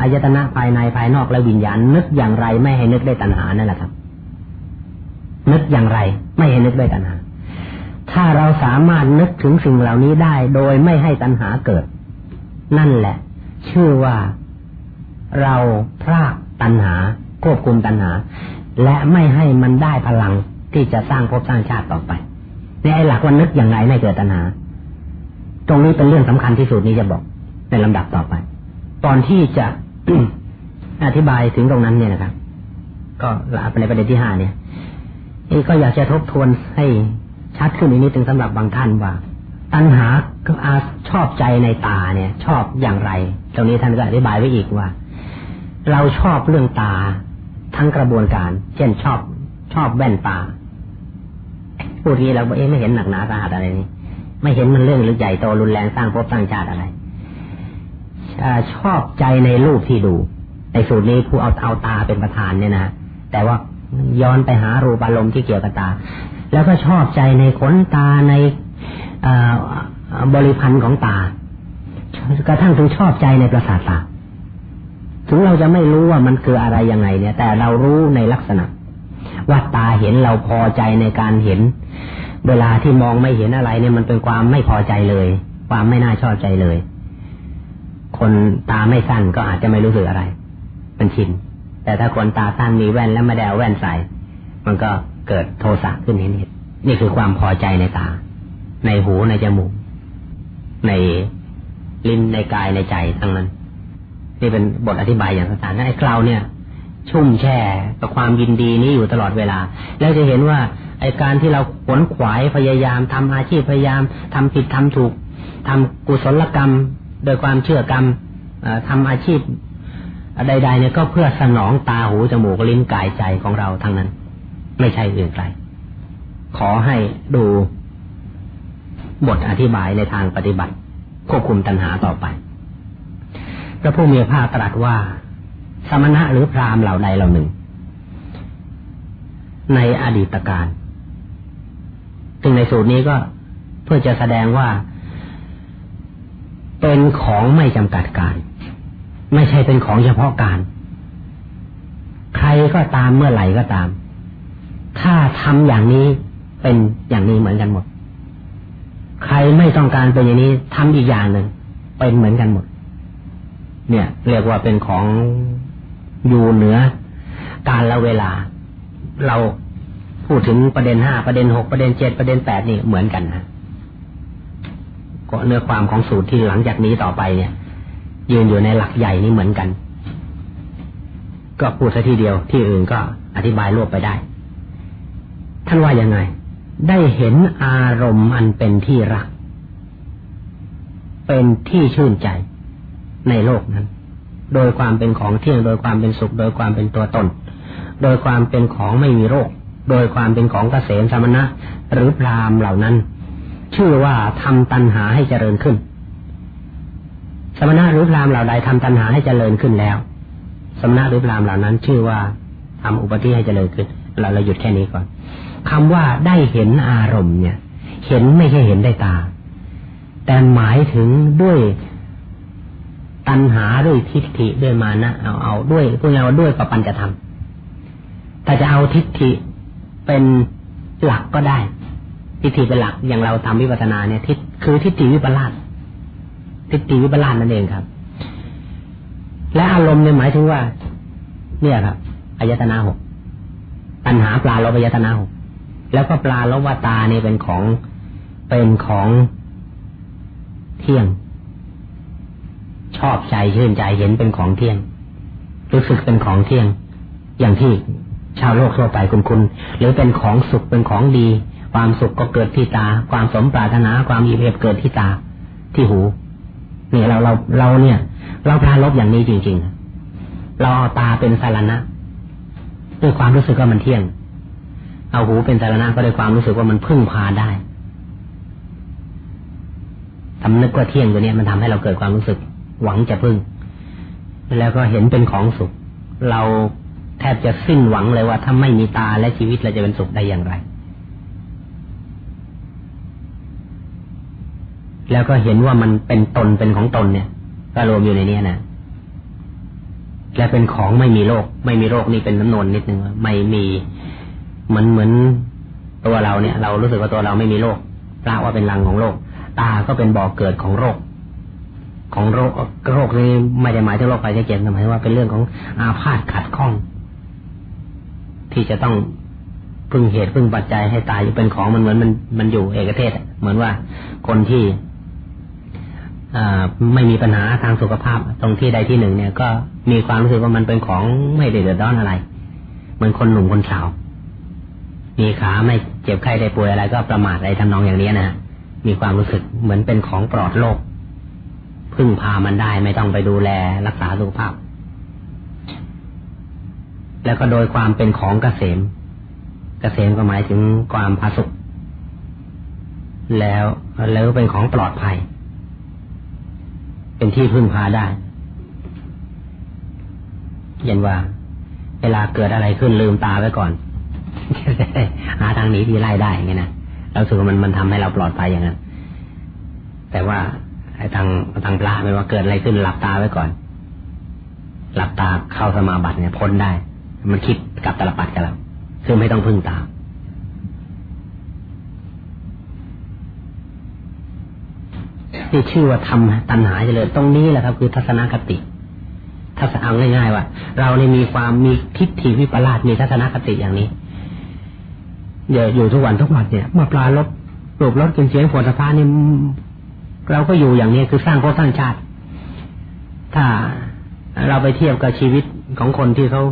อายตนะภายในภายนอกและวิญญาณ นึกอย่างไรไม่ให้นึกได้ตัณหานั่นแหละครับ นึกอย่างไรไม่ให้นึกได้ตัณหา ถ้าเราสามารถนึกถึงสิ่งเหล่านี้ได้ โดยไม่ให้ตัณหาเกิด นั่นแหละ ชื่อว่าเราพรากตัณหาควบคุมตัณหา และไม่ให้มันได้พลังที่จะสร้างภพสร้างชาติต่อไปในไอ้หลักว่านึกอย่างไรไม่เกิดตัณหา ตรงนี้เป็นเรื่องสำคัญที่สุดนี้จะบอกในลำดับต่อไป ตอนที่จะอธิบายถึงตรงนั้นเนี่ยนะครับ ก็ลาไปในประเด็นที่ห้าเนี่ยนี่ก็อยากจะทบทวนให้ชัดขึ้นอีกนิดนึงสำหรับบางท่านว่า ตัณหาอาชอบใจในตาเนี่ย ชอบอย่างไร ตรงนี้ท่านก็อธิบายไว้อีกว่า เราชอบเรื่องตา ทั้งกระบวนการ เช่นชอบ ชอบแว่นตาพูดนี้เราเอ๊ะไม่เห็นหนักหนาสาหัสอะไรนี่ไม่เห็นมันเรื่องหรือใหญ่โตรุนแรงสร้างภพสร้างชาติอะไรอชอบใจในรูปที่ดูในสูตรนี้ผู้เอาเอาตาเป็นประธานเนี่ยนะแต่ว่าย้อนไปหารูปอารมณ์ที่เกี่ยวกับตา แล้วก็ชอบใจในขนตาในบริพันธ์ของตา กระทั่งถึงชอบใจในประสาทตา ถึงเราจะไม่รู้ว่ามันคืออะไรยังไง เนี่ย แต่เรารู้ในลักษณะ ว่าตาเห็นเราพอใจในการเห็น เวลาที่มองไม่เห็นอะไร เนี่ยมันเป็นความไม่พอใจเลย ความไม่น่าชอบใจเลย คนตาไม่สั้นก็อาจจะไม่รู้สึกอะไร มันชินแต่ถ้าคนตาสั้นมีแว่นแล้วไม่ได้เอาแว่นใส่ มันก็เกิดโทสะขึ้นเห็นเหตุนี่คือความพอใจในตา ในหูในจมูก ในลิ้นในกายในใจทั้งนั้น นี่เป็นบทอธิบายอย่างสั้นๆไอ้กล่าวเนี่ย ชุ่มแช่กับความยินดีนี้อยู่ตลอดเวลา แล้วจะเห็นว่าไอ้การที่เราขวนขวายพยายามทำอาชีพพยายามทำผิดทำถูกทำกุศลกรรม โดยความเชื่อกรรมทำอาชีพใดๆเนี่ยก็เพื่อสนองตาหูจมูกลิ้นกายใจของเราทั้งนั้น ไม่ใช่อื่นไกลขอให้ดูบทอธิบายในทางปฏิบัติ ควบคุมตัณหาต่อไป พระผู้มีพระตรัสว่า สมณะหรือพราหมณ์เหล่าใดเหล่าหนึ่ง ในอดีตการซึ่งในสูตรนี้ก็เพื่อจะแสดงว่า เป็นของไม่จำกัดการ ไม่ใช่เป็นของเฉพาะการ ใครก็ตามเมื่อไหร่ก็ตาม ถ้าทำอย่างนี้เป็นอย่างนี้เหมือนกันหมด ใครไม่ต้องการเป็นอย่างนี้ทำอีกอย่างหนึ่งเป็นเหมือนกันหมด เนี่ย เรียกว่าเป็นของอยู่เหนือ การละเวลา เราพูดถึงประเด็นห้าประเด็นหกประเด็นเจ็ดประเด็นแปดนี่เหมือนกันนะก็เนื้อความของสูตรที่หลังจากนี้ต่อไปเนี่ย ยืนอยู่ในหลักใหญ่นี้เหมือนกัน ก็พูดซะทีเดียวที่อื่นก็อธิบายรวบไปได้ ท่านว่ายังไง ได้เห็นอารมณ์อันเป็นที่รัก เป็นที่ชื่นใจ ในโลกนั้น โดยความเป็นของเที่ยง โดยความเป็นสุข โดยความเป็นตัวตน โดยความเป็นของไม่มีโรค โดยความเป็นของเกษมสมณะ หรือพรามเหล่านั้น ชื่อว่าทำตัณหาให้เจริญขึ้น สมณะหรือพรามเหล่าใดทำตัณหาให้เจริญขึ้นแล้ว สมณะหรือพรามเหล่านั้น ชื่อว่าทำอุปธิให้เจริญขึ้น เราเราหยุดแค่นี้ก่อนคำว่าได้เห็นอารมณ์เนี่ย เห็นไม่ใช่เห็นได้ตา แต่หมายถึงด้วย ตัณหาด้วยทิฏฐิด้วยมานะเอาเอาด้วยพวกเราด้วยปปัญจะทำแต่จะเอาทิฏฐิเป็นหลักก็ได้ ทิฏฐิเป็นหลักอย่างเราทำวิปัสสนาเนี่ยทิฏคือทิฏฐิวิปลาสทิฏฐิวิปลาสนั่นเองครับ และอารมณ์เนี่ยหมายถึงว่า เนี่ยครับอายตนะหกตัณหาปลาโลภยตนาหกแล้วก็ปลาลวตาเนี่ยเป็นของเป็นของเที่ยง ชอบใจชื่นใจเห็นเป็นของเที่ยง รู้สึกเป็นของเที่ยง อย่างที่ชาวโลกทั่วไปคุณคุณ หรือเป็นของสุขเป็นของดี ความสุขก็เกิดที่ตา ความสมปรารถนาความอิ่มเอิบเกิดที่ตา ที่หูนี่เราเราเราเนี่ย เราพาลบอย่างนี้จริงๆเราเอาตาเป็นสารณะด้วยความรู้สึกว่ามันเที่ยง เอาหูเป็นสารณะก็ด้วยความรู้สึกว่ามันพึ่งพาได้สำนึกว่าเที่ยงตัวนี้มันทำให้เราเกิดความรู้สึก หวังจะพึ่ง แล้วก็เห็นเป็นของสุข เราแทบจะสิ้นหวังเลยว่าถ้าไม่มีตาและชีวิตเราจะเป็นสุขได้อย่างไร แล้วก็เห็นว่ามันเป็นตนเป็นของตนเนี่ยก็รวมอยู่ในนี้นะและเป็นของไม่มีโรคไม่มีโรคนี่เป็นน้ำนนนิดนึงว่าไม่มีเหมือนเหมือนตัวเราเนี่ย เรารู้สึกว่าตัวเราไม่มีโรคปลาว่าเป็นรังของโรคตาก็เป็นบ่อกเกิดของโรค ของโรคโรคนี้ไม่ได้หมายถึงโรคไปจะเจ็บหมายว่าเป็นเรื่องของอาพาธขัดข้อง ที่จะต้องพึ่งเหตุพึ่งปัจจัยให้ตายอยู่เป็นของมันเหมือนมันมันอยู่เอกเทศเหมือนว่าคนที่ไม่มีปัญหาทางสุขภาพ ตรงที่ใดที่หนึ่งเนี่ย ก็มีความรู้สึกว่ามันเป็นของไม่เดือดร้อนอะไร เหมือนคนหนุ่มคนสาว มีขาไม่เจ็บไข้ได้ป่วยอะไรก็ประมาทอะไรทำนองอย่างนี้นะมีความรู้สึกเหมือนเป็นของปลอดโลก พึ่งพามันได้ไม่ต้องไปดูแลรักษาสุขภาพ แล้วก็โดยความเป็นของเกษมเกษมก็หมายถึงความผาสุกแล้วแล้วเป็นของปลอดภัย เป็นที่พึ่งพาได้เย็นว่า เวลาเกิดอะไรขึ้นลืมตาไว้ก่อน หาทางหนีที่ไล่ได้ไงนะเราสึกว่ามันมันทำให้เราปลอดภัยอย่างนั้นแต่ว่า ไอ้ทางทางพระไม่ว่าเกิดอะไรขึ้นหลับตาไว้ก่อน หลับตาเข้าสมาบัติเนี่ยพ้นได้ มันคิดกับตลปัดกันแล้วคือไม่ต้องพึ่งตาที่ชื่อว่าทำตัณหาเจริญตรงนี้แหละครับ คือทัศนคติ ถ้าเอาง่ายๆว่า เราเนี่ยมีความมีทิฏฐิวิปลาสมีทัศนคติอย่างนี้เดี๋ยวอยู่ทุกวันทุกวันเนี่ยมื่อปลาลบปลูกรถกินเสียงฝนสะพานนี่ เราก็อยู่อย่างนี้คือสร้างโคสร้างชาติ ถ้าเราไปเทียบกับชีวิตของคนที่เขา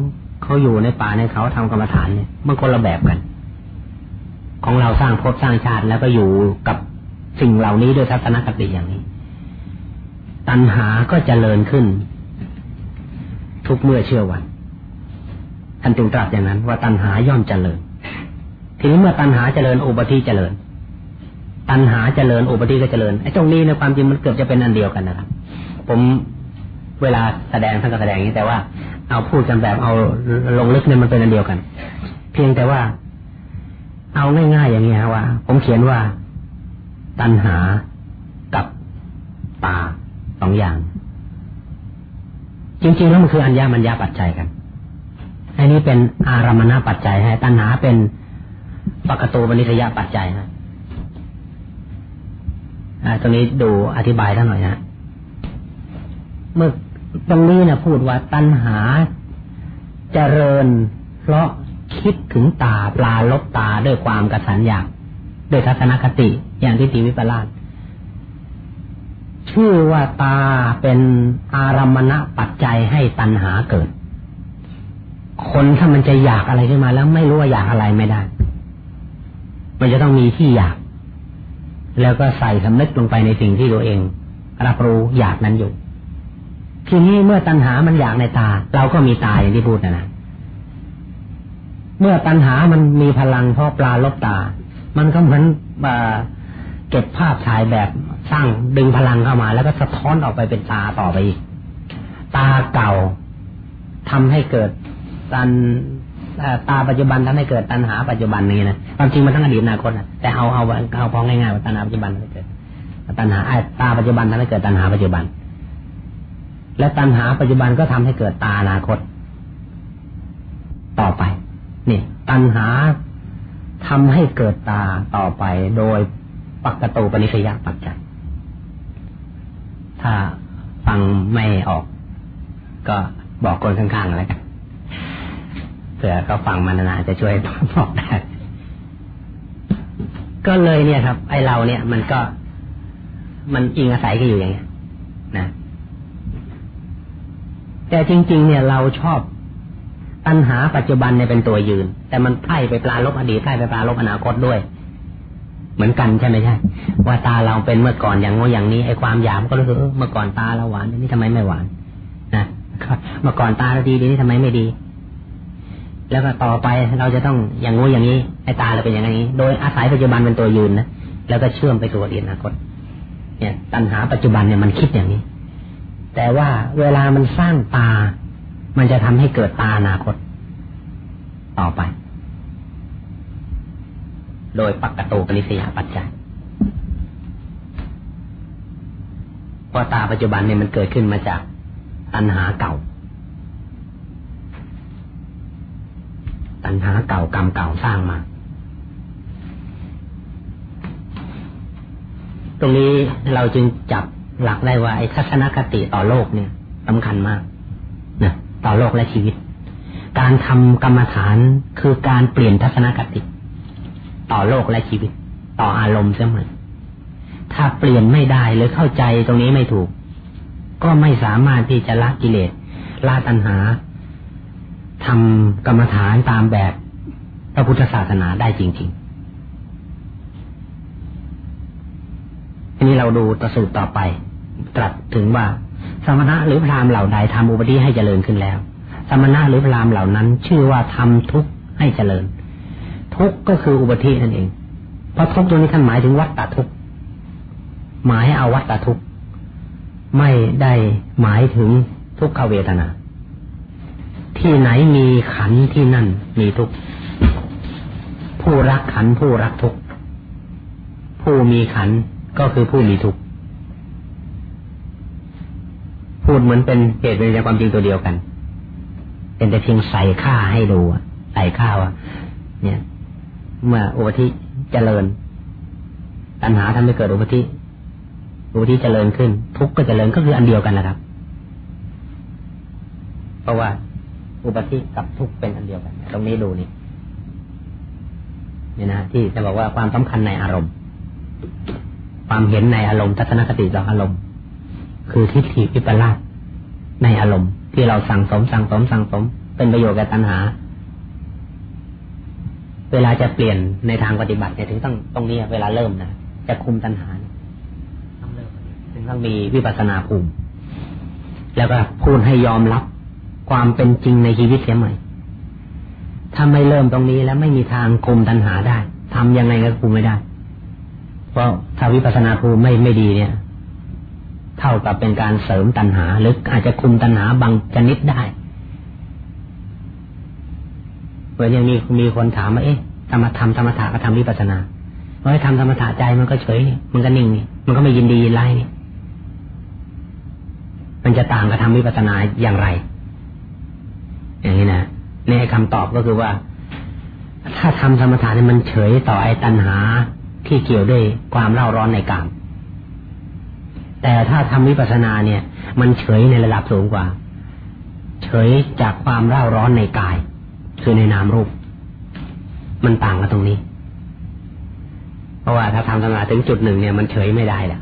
เขาอยู่ในป่าในเขาทำกรรมฐานเนี่ยมันคนละแบบกัน ของเราสร้างภพสร้างชาติแล้วก็อยู่กับสิ่งเหล่านี้ด้วยทัศนคติอย่างนี้ ตัณหาก็จเจริญขึ้น ทุกเมื่อเชื่อวันท่านจึงตรัสอย่างนั้น ว่าตัณหาย่อมเจริญ ทีนี้เมื่อตัณหาเจริญอุปธิเจริญ ตัณหาเจริญอุปธิก็เจริญไอ้ตรงนี้ในความจริงมันเกือบจะเป็นอันเดียวกันนะครับผมเวลาแสดงท่านก็แสดงอย่างนี้แต่ว่าเอาพูดกันแบบเอาลงลึกเนี่ยมันเป็นอันเดียวกัน เพียงแต่ว่า เอาง่ายๆอย่างนี้ฮะว่า ผมเขียนว่า ตัณหากับตาสองอย่าง จริงๆแล้วมันคืออัญญามัญญาปัจจัยกันอันนี้เป็นอารมณปัจจัยให้ตัณหาเป็นปกตูปนิสยปัจจัยนะ ตรงนี้ดูอธิบายท่านหน่อยนะเมื่อตรงนี้นะพูดว่าตัณหาเจริญ เพราะคิดถึงตาปลาลบตาด้วยความกระสันอยากด้วยทัศนคติอย่างที่ตีวิปลาสชื่อว่าตาเป็นอารมณะปัจจัยให้ตัณหาเกิด คนถ้ามันจะอยากอะไรขึ้นมาแล้วไม่รู้ว่าอยากอะไรไม่ได้ มันจะต้องมีที่อยาก แล้วก็ใส่สำนึกลงไปในสิ่งที่ตัวเอง รับรู้อยากนั้นอยู่ ทีนี้เมื่อตัณหามันอยากในตา เราก็มีตาอย่างที่พูดนะนะเมื่อตัณหามันมีพลังเพราะปลาลบตา มันก็เหมือนเก็บภาพถ่ายแบบสร้างดึงพลังเข้ามา แล้วก็สะท้อนออกไปเป็นตาต่อไปอีก ตาเก่าทำให้เกิดตัน ตาปัจจุบันทำให้เกิดตัณหาปัจจุบันนี้นะความจริงมันทั้งอดีตอนาคตนะแต่เอาเอาเอาพอง่ายๆว่าตัณหาปัจจุบันทำให้เกิดตัณหาตาปัจจุบันทำให้เกิดตัณหาปัจจุบัน และตัณหาปัจจุบันก็ทำให้เกิดตาอนาคต ต่อไปนี่ตัณหาทำให้เกิดตาต่อไปโดยปักกตูปนิสยปัจจัยถ้าฟังไม่ออก ก็บอกคนข้างๆแล้วกัน เผื่อเขาฟังมานานๆจะช่วยบอกได้ก็เลยเนี่ยครับ ไอเราเนี่ย มันก็ มันอิงอาศัยกันอยู่อย่างเงี้ยนะแต่จริง ๆ เนี่ยเราชอบตัณหาปัจจุบันเนี่ยเป็นตัวยืน แต่มันไพ่ไปปลาลบอดีตไพ่ไปปลาลบอนาคตด้วย เหมือนกันใช่ไหมใช่ ว่าตาเราเป็นเมื่อก่อนอย่างโน้อย่างนี้ไอ้ความอยากมันก็รู้สึกเมื่อก่อนตาเราหวานเดี๋ยวนี่ทำไมไม่หวานนะเมื่อก่อนตาเราดีเดี๋ยวนี่ทำไมไม่ดี แล้วก็ต่อไปเราจะต้องอย่างโน้อย่างนี้ไอ้ตาเราเป็นอย่างนี้ โดยอาศัยปัจจุบันเป็นตัวยืนนะแล้วก็เชื่อมไปสู่อดีตอนาคต เนี่ย ตัณหาปัจจุบันเนี่ยมันคิดอย่างนี้ แต่ว่าเวลามันสร้างตา มันจะทำให้เกิดตาอนาคต ต่อไป โดยปักกตูปนิสยาปัจจัยเพราะตาปัจจุบันเนี่ยมันเกิดขึ้นมาจากตัณหาเก่า ตัณหาเก่ากรรมเก่าสร้างมา ตรงนี้เราจึงจับหลักได้ว่าไอ้ทัศนคติต่อโลกเนี่ยสำคัญมากนะต่อโลกและชีวิต การทำกรรมฐานคือการเปลี่ยนทัศนคติ ต่อโลกและชีวิต ต่ออารมณ์เสมอถ้าเปลี่ยนไม่ได้หรือเข้าใจตรงนี้ไม่ถูก ก็ไม่สามารถที่จะละกิเลสละตัณหา ทำกรรมฐานตามแบบพระพุทธศาสนาได้จริงๆทีนี้เราดูตสูตรต่อไป ตรัสถึงว่า สมณะหรือพรามเหล่าใดทำอุปธิให้เจริญขึ้นแล้ว สมณะหรือพรามเหล่านั้น ชื่อว่าทำทุกข์ให้เจริญ ทุกข์ก็คืออุปธินั่นเอง เพราะทุกข์ตัวนี้ท่านหมายถึงวัตตทุกข์หมายเอาวัตตทุกข์ไม่ได้หมายถึงทุกขเวทนา ที่ไหนมีขันที่นั่นมีทุกผู้รักขันผู้รักทุกผู้มีขันก็คือผู้มีทุกพูดเหมือนเป็นเหตุเป็นความจริงตัวเดียวกัน เป็นแต่เพียงใส่ค่าให้ดูใส่ค่าว่าเนี่ย เมื่ออุปธิเจริญ ตัณหาทำให้เกิดอุปธิอุปธิเจริญขึ้น ทุกข์ก็เจริญก็คืออันเดียวกันแหละครับ เพราะว่า อุปธิกับทุกข์เป็นอันเดียวกัน ตรงนี้ดูนี่นี่นะที่จะบอกว่าความสำคัญในอารมณ์ ความเห็นในอารมณ์ทัศนคติต่ออารมณ์ คือทิฏฐิวิปลาสในอารมณ์ ที่เราสั่งสมสั่งสมสั่งสม เป็นประโยชน์แก่ตัณหา เวลาจะเปลี่ยนในทางปฏิบัติเนี่ยถึงต้องตรงนี้เวลาเริ่มนะจะคุมตัณหาต้องเริ่มถึงต้องมีวิปัสสนาภูมิ แล้วก็พูดให้ยอมรับ ความเป็นจริงในชีวิตเสียใหม่ ถ้าไม่เริ่มตรงนี้แล้วไม่มีทางคุมตัณหาได้ทำยังไงก็คุมไม่ได้ เพราะถ้าวิปัสสนาภูไม่ไม่ดีเนี่ย เท่ากับเป็นการเสริมตัณหา หรืออาจจะคุมตัณหาบางชนิดได้เหมือนยังมีมีคนถามว่าเอ๊ะธรรมธรรมธรรมถะก็ทำวิปัสสนาเพราะทำธรรมถะใจมันก็เฉยมันก็นิ่งมันก็ไม่ยินดียินไล่นี่มันจะต่างกับทำวิปัสสนาอย่างไร อย่างนี้นะในคำตอบก็คือว่า ถ้าทำสมถะเนี่ยมันเฉยต่อไอ้ตัณหาที่เกี่ยวด้วยความเล่าร้อนในกาม แต่ถ้าทำวิปัสสนาเนี่ย มันเฉยในระดับสูงกว่า เฉยจากความเล่าร้อนในกาย คือในนามรูป มันต่างกันตรงนี้ เพราะว่าถ้าทำสมาธิถึงจุดหนึ่งเนี่ยมันเฉยไม่ได้แหละ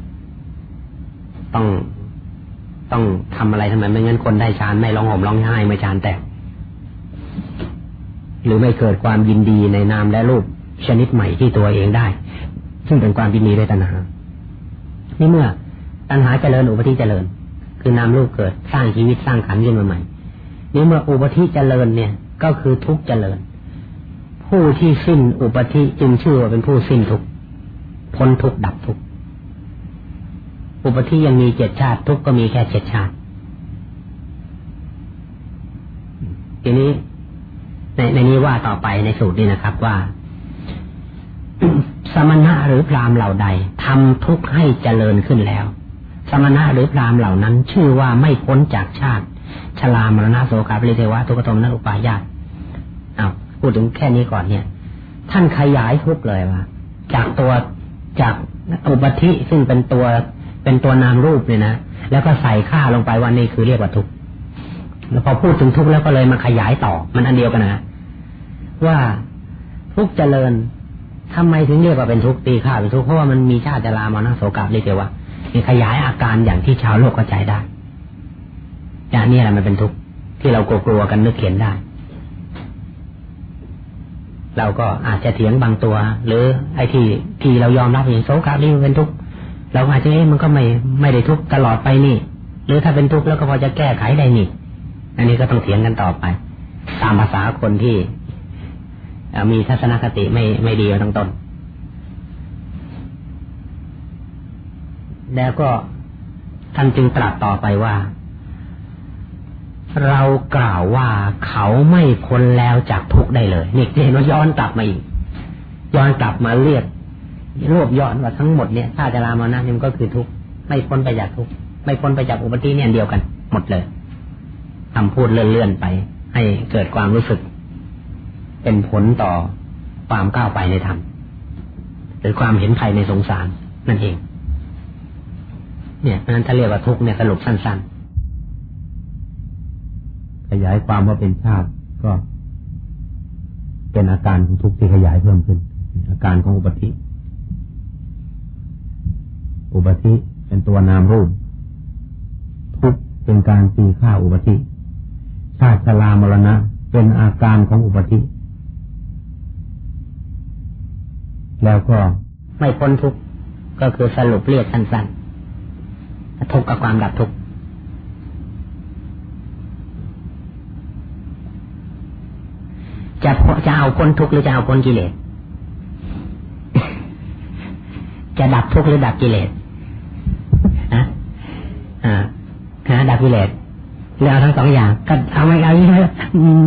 ต้องต้องทำอะไรทำไมไม่งั้นคนได้ฌานไม่ร้องห่มร้องไห้ไม่ฌานแตก หรือไม่เกิดความยินดีในนามและรูปชนิดใหม่ที่ตัวเองได้ ซึ่งเป็นความยินดีในตัณหานี่เมื่อตัณหาเจริญอุปธิเจริญ คือนามรูปเกิดสร้างชีวิตสร้างขันขึ้นมาใหม่นี่เมื่ออุปธิเจริญเนี่ยก็คือทุกเจริญ ผู้ที่สิ้นอุปธิจึงชื่อว่าเป็นผู้สิ้นทุกพ้นทุกดับทุกอุปธิยังมีเจ็ดชาติ ทุกก็มีแค่เจ็ดชาติทีนี้ ในในนี้ว่าต่อไปในสูตรนี้นะครับว่า สมณะหรือพรามเหล่าใดทำทุกข์ให้เจริญขึ้นแล้ว สมณะหรือพรามเหล่านั้น ชื่อว่าไม่พ้นจากชาติชรามรณะโสกาปริเทวะทุกตมนัอุปายาตเอาพูดถึงแค่นี้ก่อนเนี่ย ท่านขยายทุกเลยว่าจากตัวจากอุปธิซึ่งเป็นตัวเป็นตัวนามรูปเนี่ยนะแล้วก็ใส่ค่าลงไปว่านี่คือเรียกว่าทุก แล้วพอพูดถึงทุกข์แล้วก็เลยมาขยายต่อ มันอันเดียวกันนะว่าทุกข์เจริญทำไมถึงเรียกว่าเป็นทุกข์ตีค่าเป็นทุกข์เพราะว่ามันมีชาติจรามานะโสกาเรียกว่าขยายอาการอย่างที่ชาวโลกเข้าใจได้อย่างนี้แหละมันเป็นทุกข์ที่เรากลัวกันนึกเขียนได้ เราก็อาจจะเถียงบางตัว หรือไอ้ที่ที่เรายอมรับอย่างโสกาเรียกเป็นทุกข์เราอาจจะเอ๊ะมันก็ไม่ไม่ได้ทุกข์ตลอดไปนี่ หรือถ้าเป็นทุกข์แล้วก็พอจะแก้ไขได้นี่ อันนี้ก็ต้องเถียงกันต่อไป ตามภาษาคนที่มีทัศนคติไม่ไม่ดีทั้งต้น แล้วก็ท่านจึงตรัสต่อไปว่า เรากล่าวว่าเขาไม่พ้นแล้วจากทุกได้เลยนี่เห็นว่าย้อนกลับมาอีก ย้อนกลับมาเรียกรวบย้อนว่าทั้งหมดเนี่ยถ้าจะรามานะนี่มันก็คือทุกไม่พ้นไปจากทุกไม่พ้นไปจากอุปธิเนี่ยเดียวกัน หมดเลย คำพูดเลื่อนๆไป ให้เกิดความรู้สึก เป็นผลต่อความก้าวไปในธรรมหรือความเห็นภัยในสงสารนั่นเอง เนี่ยเพราะนั้นถ้าเรียกว่าทุกเนี่ยสรุปสั้น ๆ ขยายความว่าเป็นชาติก็ เป็นอาการของทุกที่ขยายเพิ่มขึ้น อาการของอุปธิอุปธิเป็นตัวนามรูป ทุกเป็นการตีค่าอุปธิาติชรามรณะ เป็นอาการของอุปธิ แล้วก็ไม่พ้นทุกก็คือสรุปเรียกสั้นๆทุกกับความดับทุกจะจะเอาพ้นทุกหรือจะเอาพ้นกิเลส จะดับทุกหรือดับกิเลสนะอ่าฮะดับกิเลส หรือทั้งสองอย่างก็เอาไม่เอาไม่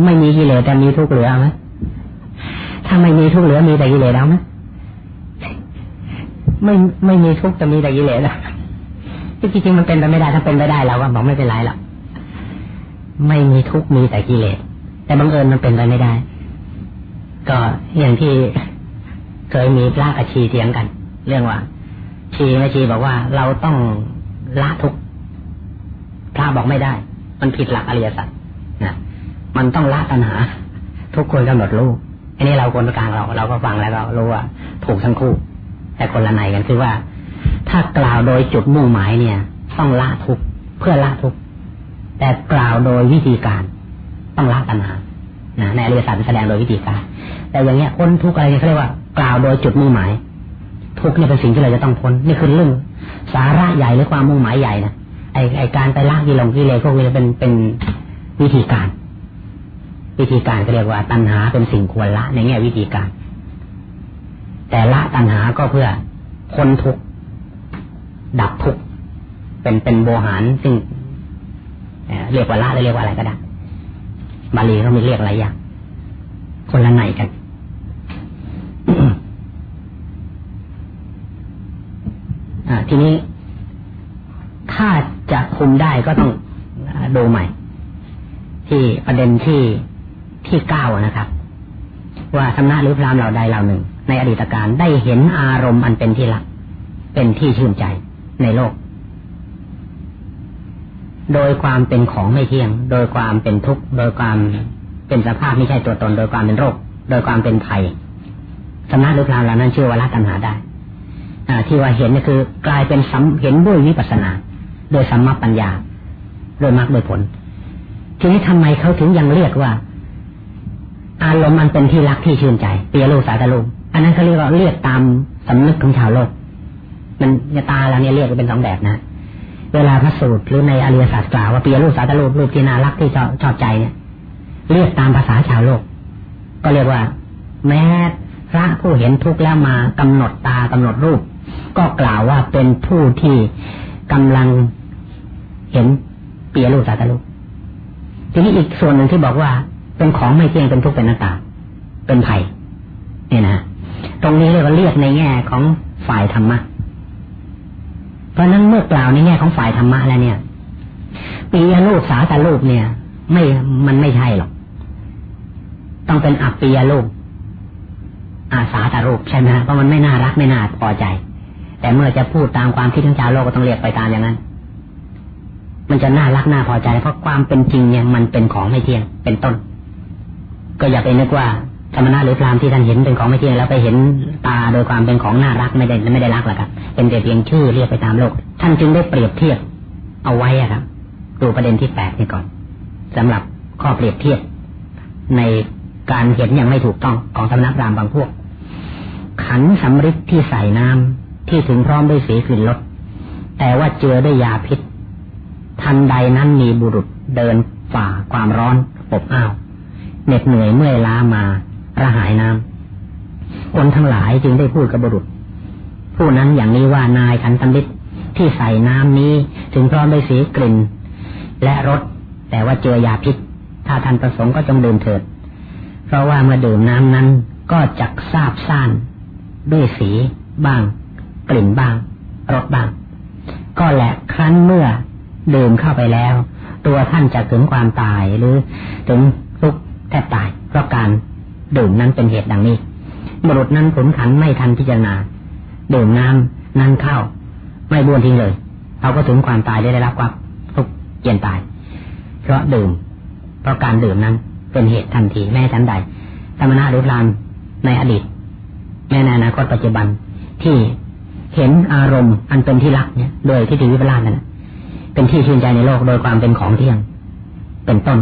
ไม่มีกิเลสแต่มีทุกข์เหลือไหมถ้าไม่มีทุกข์เหลือมีแต่กิเลสเอาไหมไม่ไม่มีทุกข์แต่มีแต่กิเลสอะจริงๆมันเป็นไปไม่ได้ถ้าเป็นไปได้เราก็บอกไม่เป็นไรหรอกไม่มีทุกข์มีแต่กิเลสแต่บังเอิญมันเป็นไปไม่ได้ ก็อย่างที่เคยมีพระกับชีเถียงกัน เรื่องว่า ชีแม่ชีบอกว่าเราต้องละทุกข์พระบอกไม่ได้ มันผิดหลักอริยสัจนะมันต้องละตัณหา ทุกคนกำหนดรู้อันนี้เราคนกลางเรา เราก็ฟังแล้วก็รู้ว่าถูกทั้งคู่ แต่คนละในกันคือว่า ถ้ากล่าวโดยจุดมุ่งหมายเนี่ย ต้องละทุกเพื่อละทุกแต่กล่าวโดยวิธีการต้องละตัณหานะในอริยสัจแสดงโดยวิธีการ แต่อย่างเงี้ยพ้นทุกอะไรเขาเรียกว่ากล่าวโดยจุดมุ่งหมาย ทุกเนี่ยเป็นสิ่งที่เราจะต้องพ้นนี่คือเรื่องสาระใหญ่หรือความมุ่งหมายใหญ่นะ ไอไอการไปละกิเลสกิเลสพวกนี้เป็นเป็นวิธีการ วิธีการก็เรียกว่าตัณหาเป็นสิ่งควรละในแง่วิธีการ แต่ละตัณหาก็เพื่อพ้นทุกดับทุกเป็นเป็นโบหารซึ่งเรียกว่าละหรือเรียกว่าอะไรก็ได้บาลีเขามีเรียกอะไรอย่างคนละไหนกันทีนี้ถ้า จะคุมได้ก็ต้องดูใหม่ ที่ประเด็นที่ที่เก้านะครับ ว่าธรรมะหรือพรามเหล่าใดเหล่าหนึ่ง ในอดีตการได้เห็นอารมณ์อันเป็นที่รัก เป็นที่ชื่นใจในโลก โดยความเป็นของไม่เที่ยง โดยความเป็นทุกข์ โดยความเป็นสภาพไม่ใช่ตัวตน โดยความเป็นโรค โดยความเป็นภัยสำนักหรือพรามเหล่านั้นชื่อว่าละตัณหาได้อที่ว่าเห็นนี่คือ กลายเป็นสัมเห็นด้วยวิปัสสนา โดยสัมมาปัญญา โดยมรรคโดยผล ทีนี้ทำไมเขาถึงยังเรียกว่า อารมณ์มันเป็นที่รักที่ชื่นใจเปียโลสาตาลุอันนั้นเขาเรียกว่าเรียกตามสำนึกของชาวโลก มันตาเราเนี่ยเรียกเป็นสองแบบนะ เวลาพระสูตรหรือในอริยศาสัจกล่าวว่าเปียรูปสาตรูปรูปที่น่ารักที่ชอบชอบใจเนี่ยเรียกตามภาษาชาวโลก ก็เรียกว่า แม้พระผู้เห็นทุกข์แล้วมากำหนดตากำหนดรูป ก็กล่าวว่าเป็นผู้ที่ กำลังเห็นเปียรูปสาตรูปทีนี้อีกส่วนหนึ่งที่บอกว่าเป็นของไม่เที่ยงเป็นทุกข์เป็นหน้าตาเป็นภัยเนี่ยนะตรงนี้เรียกว่าเรียกในแง่ของฝ่ายธรรมะเพราะนั้นเมื่อกล่าวในแง่ของฝ่ายธรรมะแล้วเนี่ยปียรูปสาตารูปเนี่ย ไม่มันไม่ใช่หรอกต้องเป็นอัปปียรูปอาสาตารูปใช่ไหมเพราะมันไม่น่ารักไม่น่าพอใจ แต่เมื่อจะพูดตามความคิดของชาวโลกก็ต้องเรียกไปตามอย่างนั้น มันจะน่ารักน่าพอใจเพราะความเป็นจริงเนี่ยมันเป็นของไม่เที่ยงเป็นต้น ก็อย่าไปนึกว่าธรรมนาหรือพรามที่ท่านเห็นเป็นของไม่เที่ยงแล้วไปเห็นตาโดยความเป็นของน่ารักไม่ได้ไม่ได้รักหรอกครับเป็นแต่เพียงชื่อเรียกไปตามโลก ท่านจึงได้เปรียบเทียบเอาไว้อะครับดูประเด็นที่แปดนี่ก่อนสำหรับข้อเปรียบเทียบ ในการเห็นอย่างไม่ถูกต้องของธรรมนักรามบางพวก ขันสำริดที่ใส่น้ำ ที่ถึงพร้อมด้วยสีกลิ่นรสแต่ว่าเจือด้วยยาพิษ ทันใดนั้นมีบุรุษเดินฝ่าความร้อนอบอ้าวเหน็ดเหนื่อยเมื่อยล้ามาระหายน้ำคนทั้งหลายจึงได้พูดกับบุรุษ ผู้นั้นอย่างนี้ว่านายขันตมิตรที่ใส่น้ำนี้ถึงพร้อมด้วยสีกลิ่น และรสแต่ว่าเจอยาพิษ ถ้าท่านประสงค์ก็จงดื่มเถิด เพราะว่าเมื่อดื่มน้ำนั้นก็จักทราบซ่านด้วยสีบ้าง กลิ่นบ้างรสบ้าง ก็แหละครั้นเมื่อดื่มเข้าไปแล้ว ตัวท่านจะถึงความตายหรือถึงทุกแทบตายเพราะการดื่มนั้นเป็นเหตุดังนี้บุรุษนั้นผลขันไม่ทันพิจารณาดื่มน้ำนั้นเข้า ไม่บ้วนทิ้งเลยเขาก็ถึงความตายได้รับความทุกเกียนตาย เพราะดื่ม เพราะการดื่มนั้นเป็นเหตุทันทีแม้ทันใดธรรมนาหรือพรามในอดีตแม้ในอนาคตปัจจุบันที่ เห็นอารมณ์อันเป็นที่รักเนี่ยโดยที่ถือวิปลาสนั่นเป็นที่ชื่นใจในโลกโดยความเป็นของเที่ยง เป็นต้น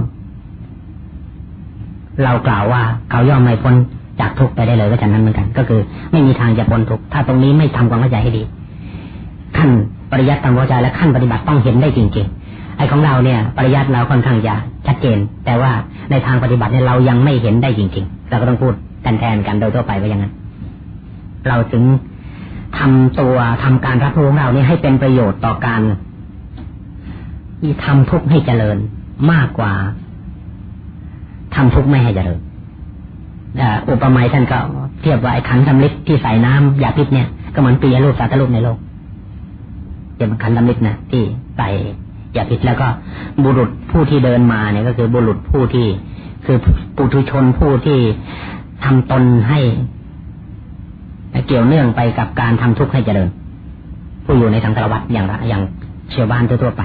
เรากล่าวว่าเขาย่อมไม่พ้นจากทุกไปได้เลยก็ฉะนั้นเหมือนกัน ก็คือ ไม่มีทางจะพ้นทุกถ้าตรงนี้ไม่ทำความเข้าใจให้ดี ขั้นปริยัติตามเข้าใจและขั้นปฏิบัติต้องเห็นได้จริง ๆ ไอ้ของเราเนี่ย ปริยัติเราค่อนข้างจะชัดเจน แต่ว่าในทางปฏิบัติเนี่ยเรายังไม่เห็นได้จริง ๆ เราก็ต้องพูดแทนกันโดยทั่วไปว่าอย่างนั้น เราถึง ทำตัวทำการรับรู้ของเราเนี่ยให้เป็นประโยชน์ต่อการที่ทำทุกข์ให้เจริญมากกว่าทำทุกไม่ให้เจริญอุปมาท่านก็เทียบว่าไอ้ขันสำลิดที่ใส่น้ำยาพิษเนี่ย ก็เหมือนปียรูปสาตรูปในโลกเป็นคันธมิตรนะที่ใส่ยาพิษแล้วก็บุรุษผู้ที่เดินมาเนี่ยก็คือบุรุษผู้ที่คือปุถุชนผู้ที่ทำตนให้ เกี่ยวเนื่องไปกับการทำทุกข์ให้เจริญ ผู้อยู่ในสังสารวัฏอย่างอย่างเชื่อบ้านทั่วไป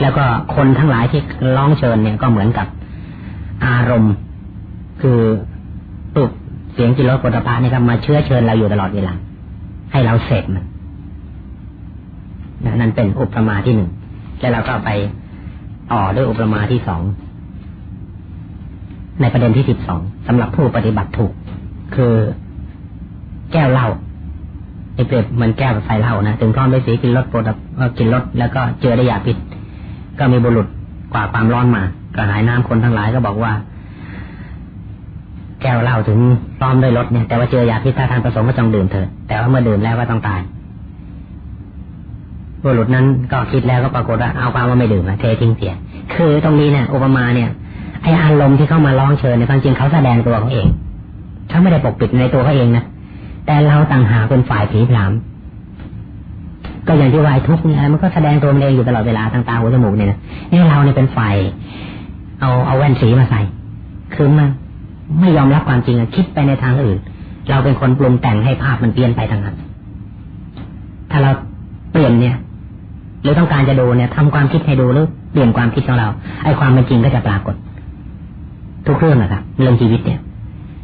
แล้วก็คนทั้งหลายที่ร้องเชิญเนี่ยก็เหมือนกับอารมณ์ คือตุกเสียงจิโรปุถะนี่ครับมาเชื้อเชิญเราอยู่ตลอดเวลาให้เราเสพมันนั่นเป็นอุปมาที่หนึ่งแล้วเราก็ไปต่อด้วยอุปมาที่สอง ในประเด็นที่สิบสองสำหรับผู้ปฏิบัติถูก คือแก้วเหล้าไอเปรียบมันแก้วใส่เหล้านะถึงพร้อมด้วยสีกินรสโปรดกินรสแล้วก็เจอได้ยาพิษ ก็มีบุรุษกว่าความร้อนมากระหายน้ำคนทั้งหลายก็บอกว่า แก้วเหล้าถึงพร้อมด้วยรสเนี่ย แต่ว่าเจอยาพิษถ้าทานประสงค์ก็จงดื่มเถิดแต่ว่าเมื่อดื่มแล้วก็ต้องตายบุรุษนั้นก็คิดแล้วก็ปรากฏว่าเอาความว่าไม่ดื่มนะเททิ้งเสีย คือตรงนี้เนี่ยอุปมาเนี่ย ไออารมณ์ที่เข้ามาร้องเชิญในความจริงเขาแสดงตัวเขาเองเขาไม่ได้ปกปิดในตัวเขาเองนะแต่เราต่างหากเป็นฝ่ายผีผลามก็อย่างที่วายทุกเนี่ยมันก็แสดงตัวมันเองอยู่ตลอดเวลาทางตาหูจมูกเนี่ยนะนี่เราเนี่ยเป็นฝ่ายเอาเอาแว่นสีมาใส่คือมันไม่ยอมรับความจริงอะคิดไปในทางอื่น เราเป็นคนปรุงแต่งให้ภาพมันเปลี่ยนไปทางนั้นถ้าเราเปลี่ยนเนี่ยหรือต้องการจะดูเนี่ยทำความคิดให้ดูหรือเปลี่ยนความคิดของเราไอ้ความเป็นจริงก็จะปรากฏ ทุกเรื่องนะครับเรื่องชีวิตเนี่ย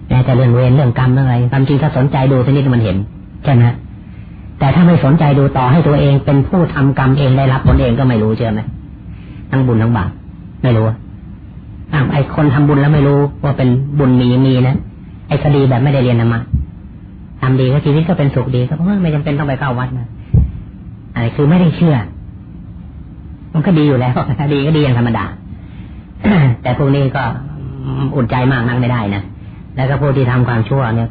แม้แต่เรื่องเวรเรื่องกรรมเรื่องอะไรความจริงถ้าสนใจดูสักนิดมันเห็นใช่ไหมแต่ถ้าไม่สนใจดูต่อให้ตัวเองเป็นผู้ทำกรรมเองได้รับผลเองก็ไม่รู้เชื่อไหมทั้งบุญทั้งบาปไม่รู้อ้าวไอ้คนทำบุญแล้วไม่รู้ว่าเป็นบุญมีมีนะไอ้คดีแบบไม่ได้เรียนธรรมะทำดีก็ชีวิตก็เป็นสุขดีก็เพราะว่าไม่จำเป็นต้องไปเข้าวัดนะอะไรคือไม่ได้เชื่อ มันก็ดีอยู่แล้วดีก็ดีอย่างธรรมดาแต่พวกนี้ก็ อุ่นใจมากนั่งไม่ได้นะแล้วก็พวกที่ทำความชั่วเนี่ย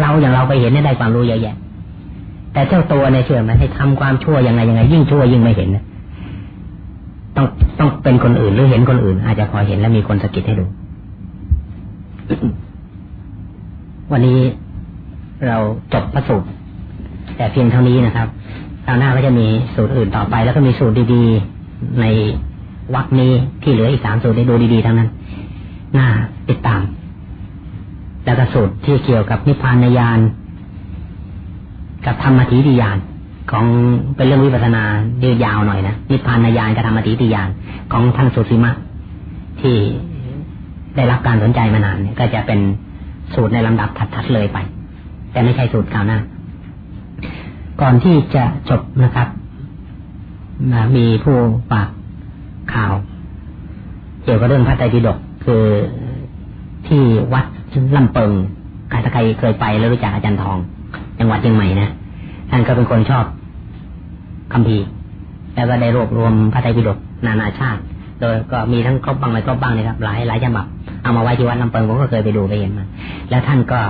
เราอย่างเราไปเห็นได้ความรู้เยอะแยะ แต่เจ้าตัวเนี่ยเชื่อไหมให้ทำความชั่วยังไงยังไง ยิ่งชั่วยิ่งไม่เห็นนะต้องต้องเป็นคนอื่นหรือเห็นคนอื่น อาจจะพอเห็นแล้วมีคนสะกิดให้ดู วันนี้เราจบพระสูตรแต่เพียงเท่านี้นะครับคราวหน้าก็จะมีสูตรอื่นต่อไป แล้วก็มีสูตรดีๆ ในวักนี้ที่เหลืออีกสามสูตรได้ดูดีๆทั้งนั้น น่าติดตาม แล้วก็สูตรที่เกี่ยวกับนิพพานญาณกับธรรมทิฏฐิญาณของเป็นเรื่องวิปัสนายืดยาวหน่อยนะนิพพานญาณกับธรรมทิฏฐิญาณของท่านสุสีมะที่ได้รับการสนใจมานานเนี่ยก็จะเป็นสูตรในลำดับถัดๆเลยไป แต่ไม่ใช่สูตรกล่าวหน้า ก่อนที่จะจบนะครับมีผู้ฝากข่าว เกี่ยวกับเรื่องพระไตรปิฎก คือที่วัดลำเปิงใครถ้าใครเคยไปแล้วรู้จักอาจารย์ทอง จังหวัดเชียงใหม่นะท่านก็เป็นคนชอบคำพีแล้วก็ได้รวบรวมพระไตรปิฎกนานาชาติ โดยก็มีทั้งครบบ้างไม่ครบบ้างนะครับ หลายหลายฉบับ เอามาไว้ที่วัดลำเปิงผมก็เคยไปดูไปเห็นมาแล้วท่านก็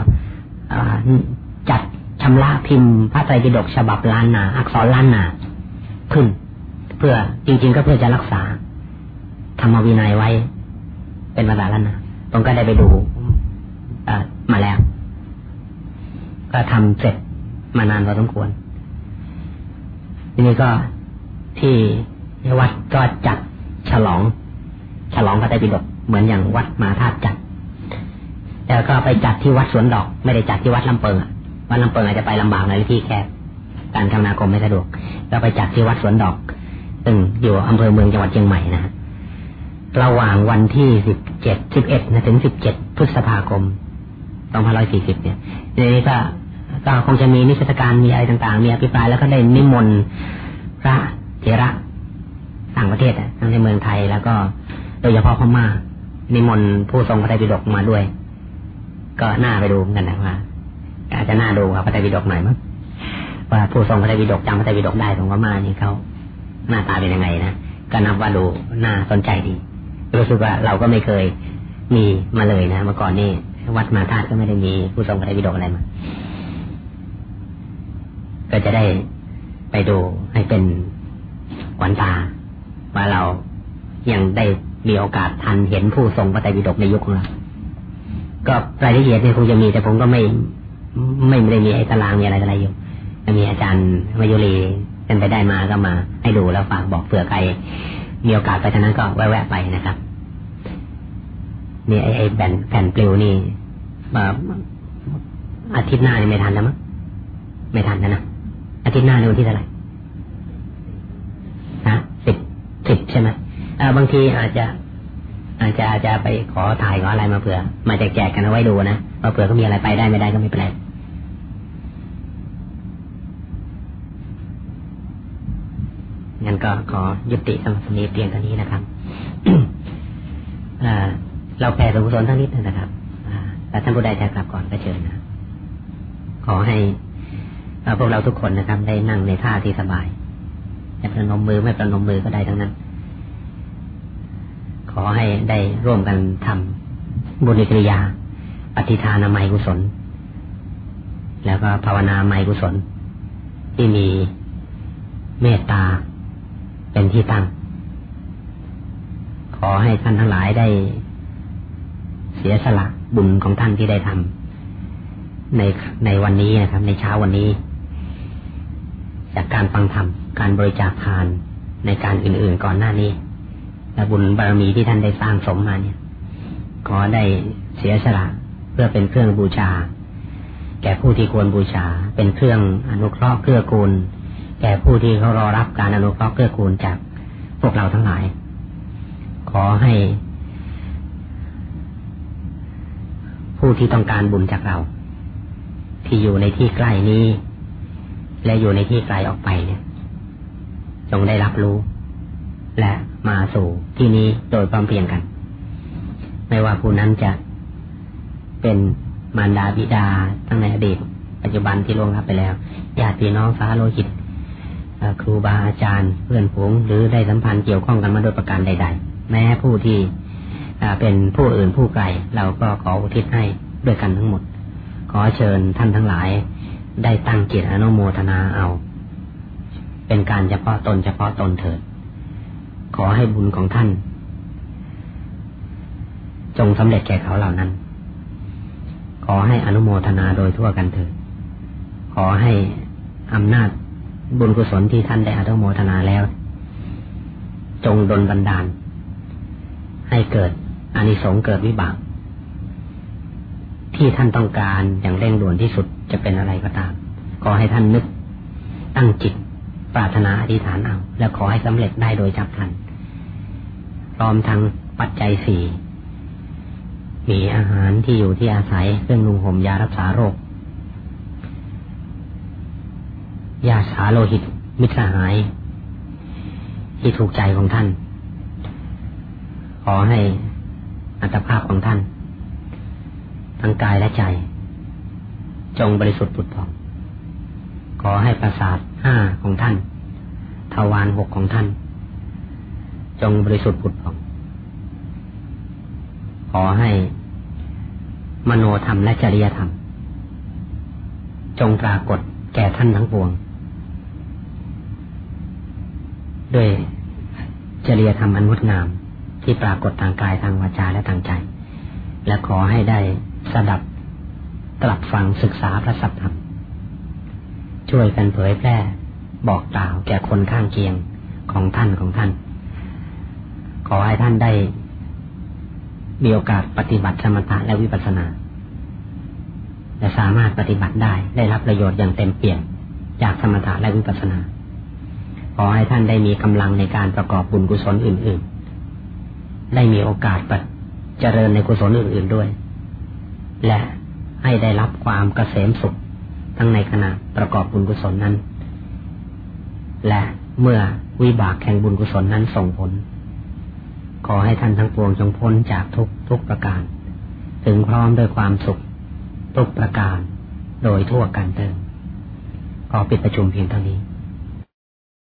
จัดชำระพิมพ์พระไตรปิฎกฉบับล้านนา อักษรล้านนาขึ้น เพื่อจริง ๆ ก็เพื่อจะรักษาธรรมวินัยไว้ เป็นภาษาล้านนาผมก็ได้ไปดูมาแล้ว ก็ทำเสร็จมานานพอสมควร ทีนี้ก็ที่วัดก็จัดฉลอง ฉลองพระไตรปิฎกเหมือนอย่างวัดมาธาตุจัดแล้วก็ไปจัดที่วัดสวนดอก ไม่ได้จัดที่วัดลำเปิงวัดลำเปิงอาจจะไปลำบากในที่แคบการคมนาคมไม่สะดวกเราไปจัดที่วัดสวนดอกซึ่งอยู่อำเภอเมืองจังหวัดเชียงใหม่นะฮะ ระหว่างวันที่สิบเจ็ดสิบเอ็ดถึงสิบเจ็ดพฤษภาคมสองพันร้อยสี่สิบเนี่ยนี้ก็ก็คงจะมีนิทรรศการมีอะไรต่างๆ มีอภิปรายแล้วก็ได้นิมนต์พระเถระต่างประเทศทั้งในเมืองไทยแล้วก็โดยเฉพาะพม่านิมนต์ผู้ทรงพระไตรปิฎกมาด้วย ก็น่าไปดูกันนะว่าอาจจะน่าดูกับพระไตรปิฎกหน่อยมั้งว่าผู้ทรงพระไตรปิฎกจำพระไตรปิฎกได้ของพม่านี่เขาหน้าตาเป็นยังไงนะก็นับว่าดูน่าสนใจดี รู้สึกว่าเราก็ไม่เคยมีมาเลยนะเมื่อก่อนนี่วัดมาธาตุก็ไม่ได้มีผู้ทรงพระไตรปิฎกอะไรมา ก็จะได้ไปดูให้เป็นขวัญตาว่าเรายังได้มีโอกาสทันเห็นผู้ทรงพระไตรปิฎกในยุคของเราก็รายละเอียดเนี่ยคงจะมีแต่ผมก็ไม่ไม่ได้มีไอ้ตารางมีอะไรอะไรอยู่มีอาจารย์มายุรีเป็นไปได้มาก็มา ให้ดูแล้วฝากบอกเผื่อใครมีโอกาสไปทางนั้นก็แวะๆไปนะครับ นี่ไอ้แผ่นแผ่นปลิวนี่อาทิตย์หน้านี่ไม่ทันแล้วมั้งไม่ทันแล้วนะอาทิตย์หน้าในวันที่เท่าไหร่ฮะสิบสิบใช่ไหมบางทีอาจจะ อาจจะอาจจะไปขอถ่ายขออะไรมาเผื่อ มาแจกแจกกันเอาไว้ดูนะว่าเผื่อเขามีอะไรไปได้ไม่ได้ก็ไม่เป็นไรงั้นก็ขอยุติสำหรับนี้เพียงเท่านี้นะครับ เราแผ่ส่วนกุศลทั้งนิดนะครับแต่ท่านผู้ใดจะกลับก่อนก็เชิญนะ ขอให้พวกเราทุกคนนะครับ ได้นั่งในท่าที่สบายจะประนมมือไม่ประนมมือก็ได้ทั้งนั้น ขอให้ได้ร่วมกันทำบุญกิริยา ปฏิทานามัยกุศล แล้วก็ภาวนาไมกุศล ที่มีเมตตาเป็นที่ตั้ง ขอให้ท่านทั้งหลายได้ เสียสละบุญของท่านที่ได้ทำในในวันนี้นะครับ ในเช้าวันนี้ จากการฟังธรรมการบริจาคทานในการอื่น ๆ ก่อนหน้านี้และบุญบารมีที่ท่านได้สร้างสมมาเนี่ยขอได้เสียสละเพื่อเป็นเครื่องบูชา แก่ผู้ที่ควรบูชา เป็นเครื่องอนุเคราะห์เกื้อกูล แก่ผู้ที่เขารอรับการอนุเคราะห์เกื้อกูลจากพวกเราทั้งหลาย ขอให้ ผู้ที่ต้องการบุญจากเรา ที่อยู่ในที่ใกล้นี้ และอยู่ในที่ไกลออกไปเนี่ย จงได้รับรู้ และมาสู่ที่นี้โดยพร้อมเพียงกัน ไม่ว่าผู้นั้นจะเป็นมารดาบิดาตั้งในอดีต ปัจจุบันที่ล่วงลับไปแล้วญาติพี่น้องสาโลหิตครูบาอาจารย์เพื่อนผงหรือได้สัมพันธ์เกี่ยวข้องกันมาโดยประการใด ๆ แม้ผู้ที่ เป็นผู้อื่นผู้ไกล เราก็ขออุทิศให้ด้วยกันทั้งหมด ขอเชิญท่านทั้งหลาย ได้ตั้งจิตอนุโมทนาเอา เป็นการเฉพาะตนเฉพาะตนเถิด ขอให้บุญของท่าน จงสำเร็จแก่เขาเหล่านั้น ขอให้อนุโมทนาโดยทั่วกันเถิด ขอให้อำนาจบุญกุศลที่ท่านได้อนุโมทนาแล้ว จงดลบันดาล ให้เกิด อานิสงส์เกิดวิบาก ที่ท่านต้องการอย่างเร่งด่วนที่สุดจะเป็นอะไรก็ตาม ขอให้ท่านนึก ตั้งจิต ปรารถนาอธิษฐานเอา แล้วขอให้สำเร็จได้โดยจับพลันพร้อมทั้งปัจจัยสี่มีอาหารที่อยู่ที่อาศัยเครื่องนุ่งห่มยารักษาโรคยาสาโลหิต มิตรสหาย ที่ถูกใจของท่าน ขอให้ อัตภาพของท่าน ทั้งกายและใจ จงบริสุทธิ์ผุดผ่องขอให้ประสาทห้าของท่านทวารหกของท่าน จงบริสุทธิ์ผุดผ่องขอให้มโนธรรมและจริยธรรม จงปรากฏแก่ท่านทั้งปวง ด้วยจริยธรรมอันงดงาม ที่ปรากฏทางกายทางวาจาและทางใจ และขอให้ได้สดับตรับฟังศึกษาพระสัพธรรมช่วยกันเผยแพร่บอกกล่าวแก่คนข้างเคียงของท่านของท่าน ขอให้ท่านได้มีโอกาสปฏิบัติสมถะและวิปัสสนา และสามารถปฏิบัติได้ได้รับประโยชน์อย่างเต็มเปี่ยมจากสมถะและวิปัสสนา ขอให้ท่านได้มีกำลังในการประกอบบุญกุศลอื่น ๆ ได้มีโอกาสปเจริญในกุศลอื่น ๆด้วย และให้ได้รับความเกษมสุข ทั้งในขณะประกอบบุญกุศลนั้น และเมื่อวิบากแห่งบุญกุศลนั้นส่งผล ขอให้ท่านทั้งปวงจงพ้นจากทุกทุกประการ ถึงพร้อมด้วยความสุข ทุกประการ โดยทั่วกันเติมขอปิดประชุมเพียงเท่านี้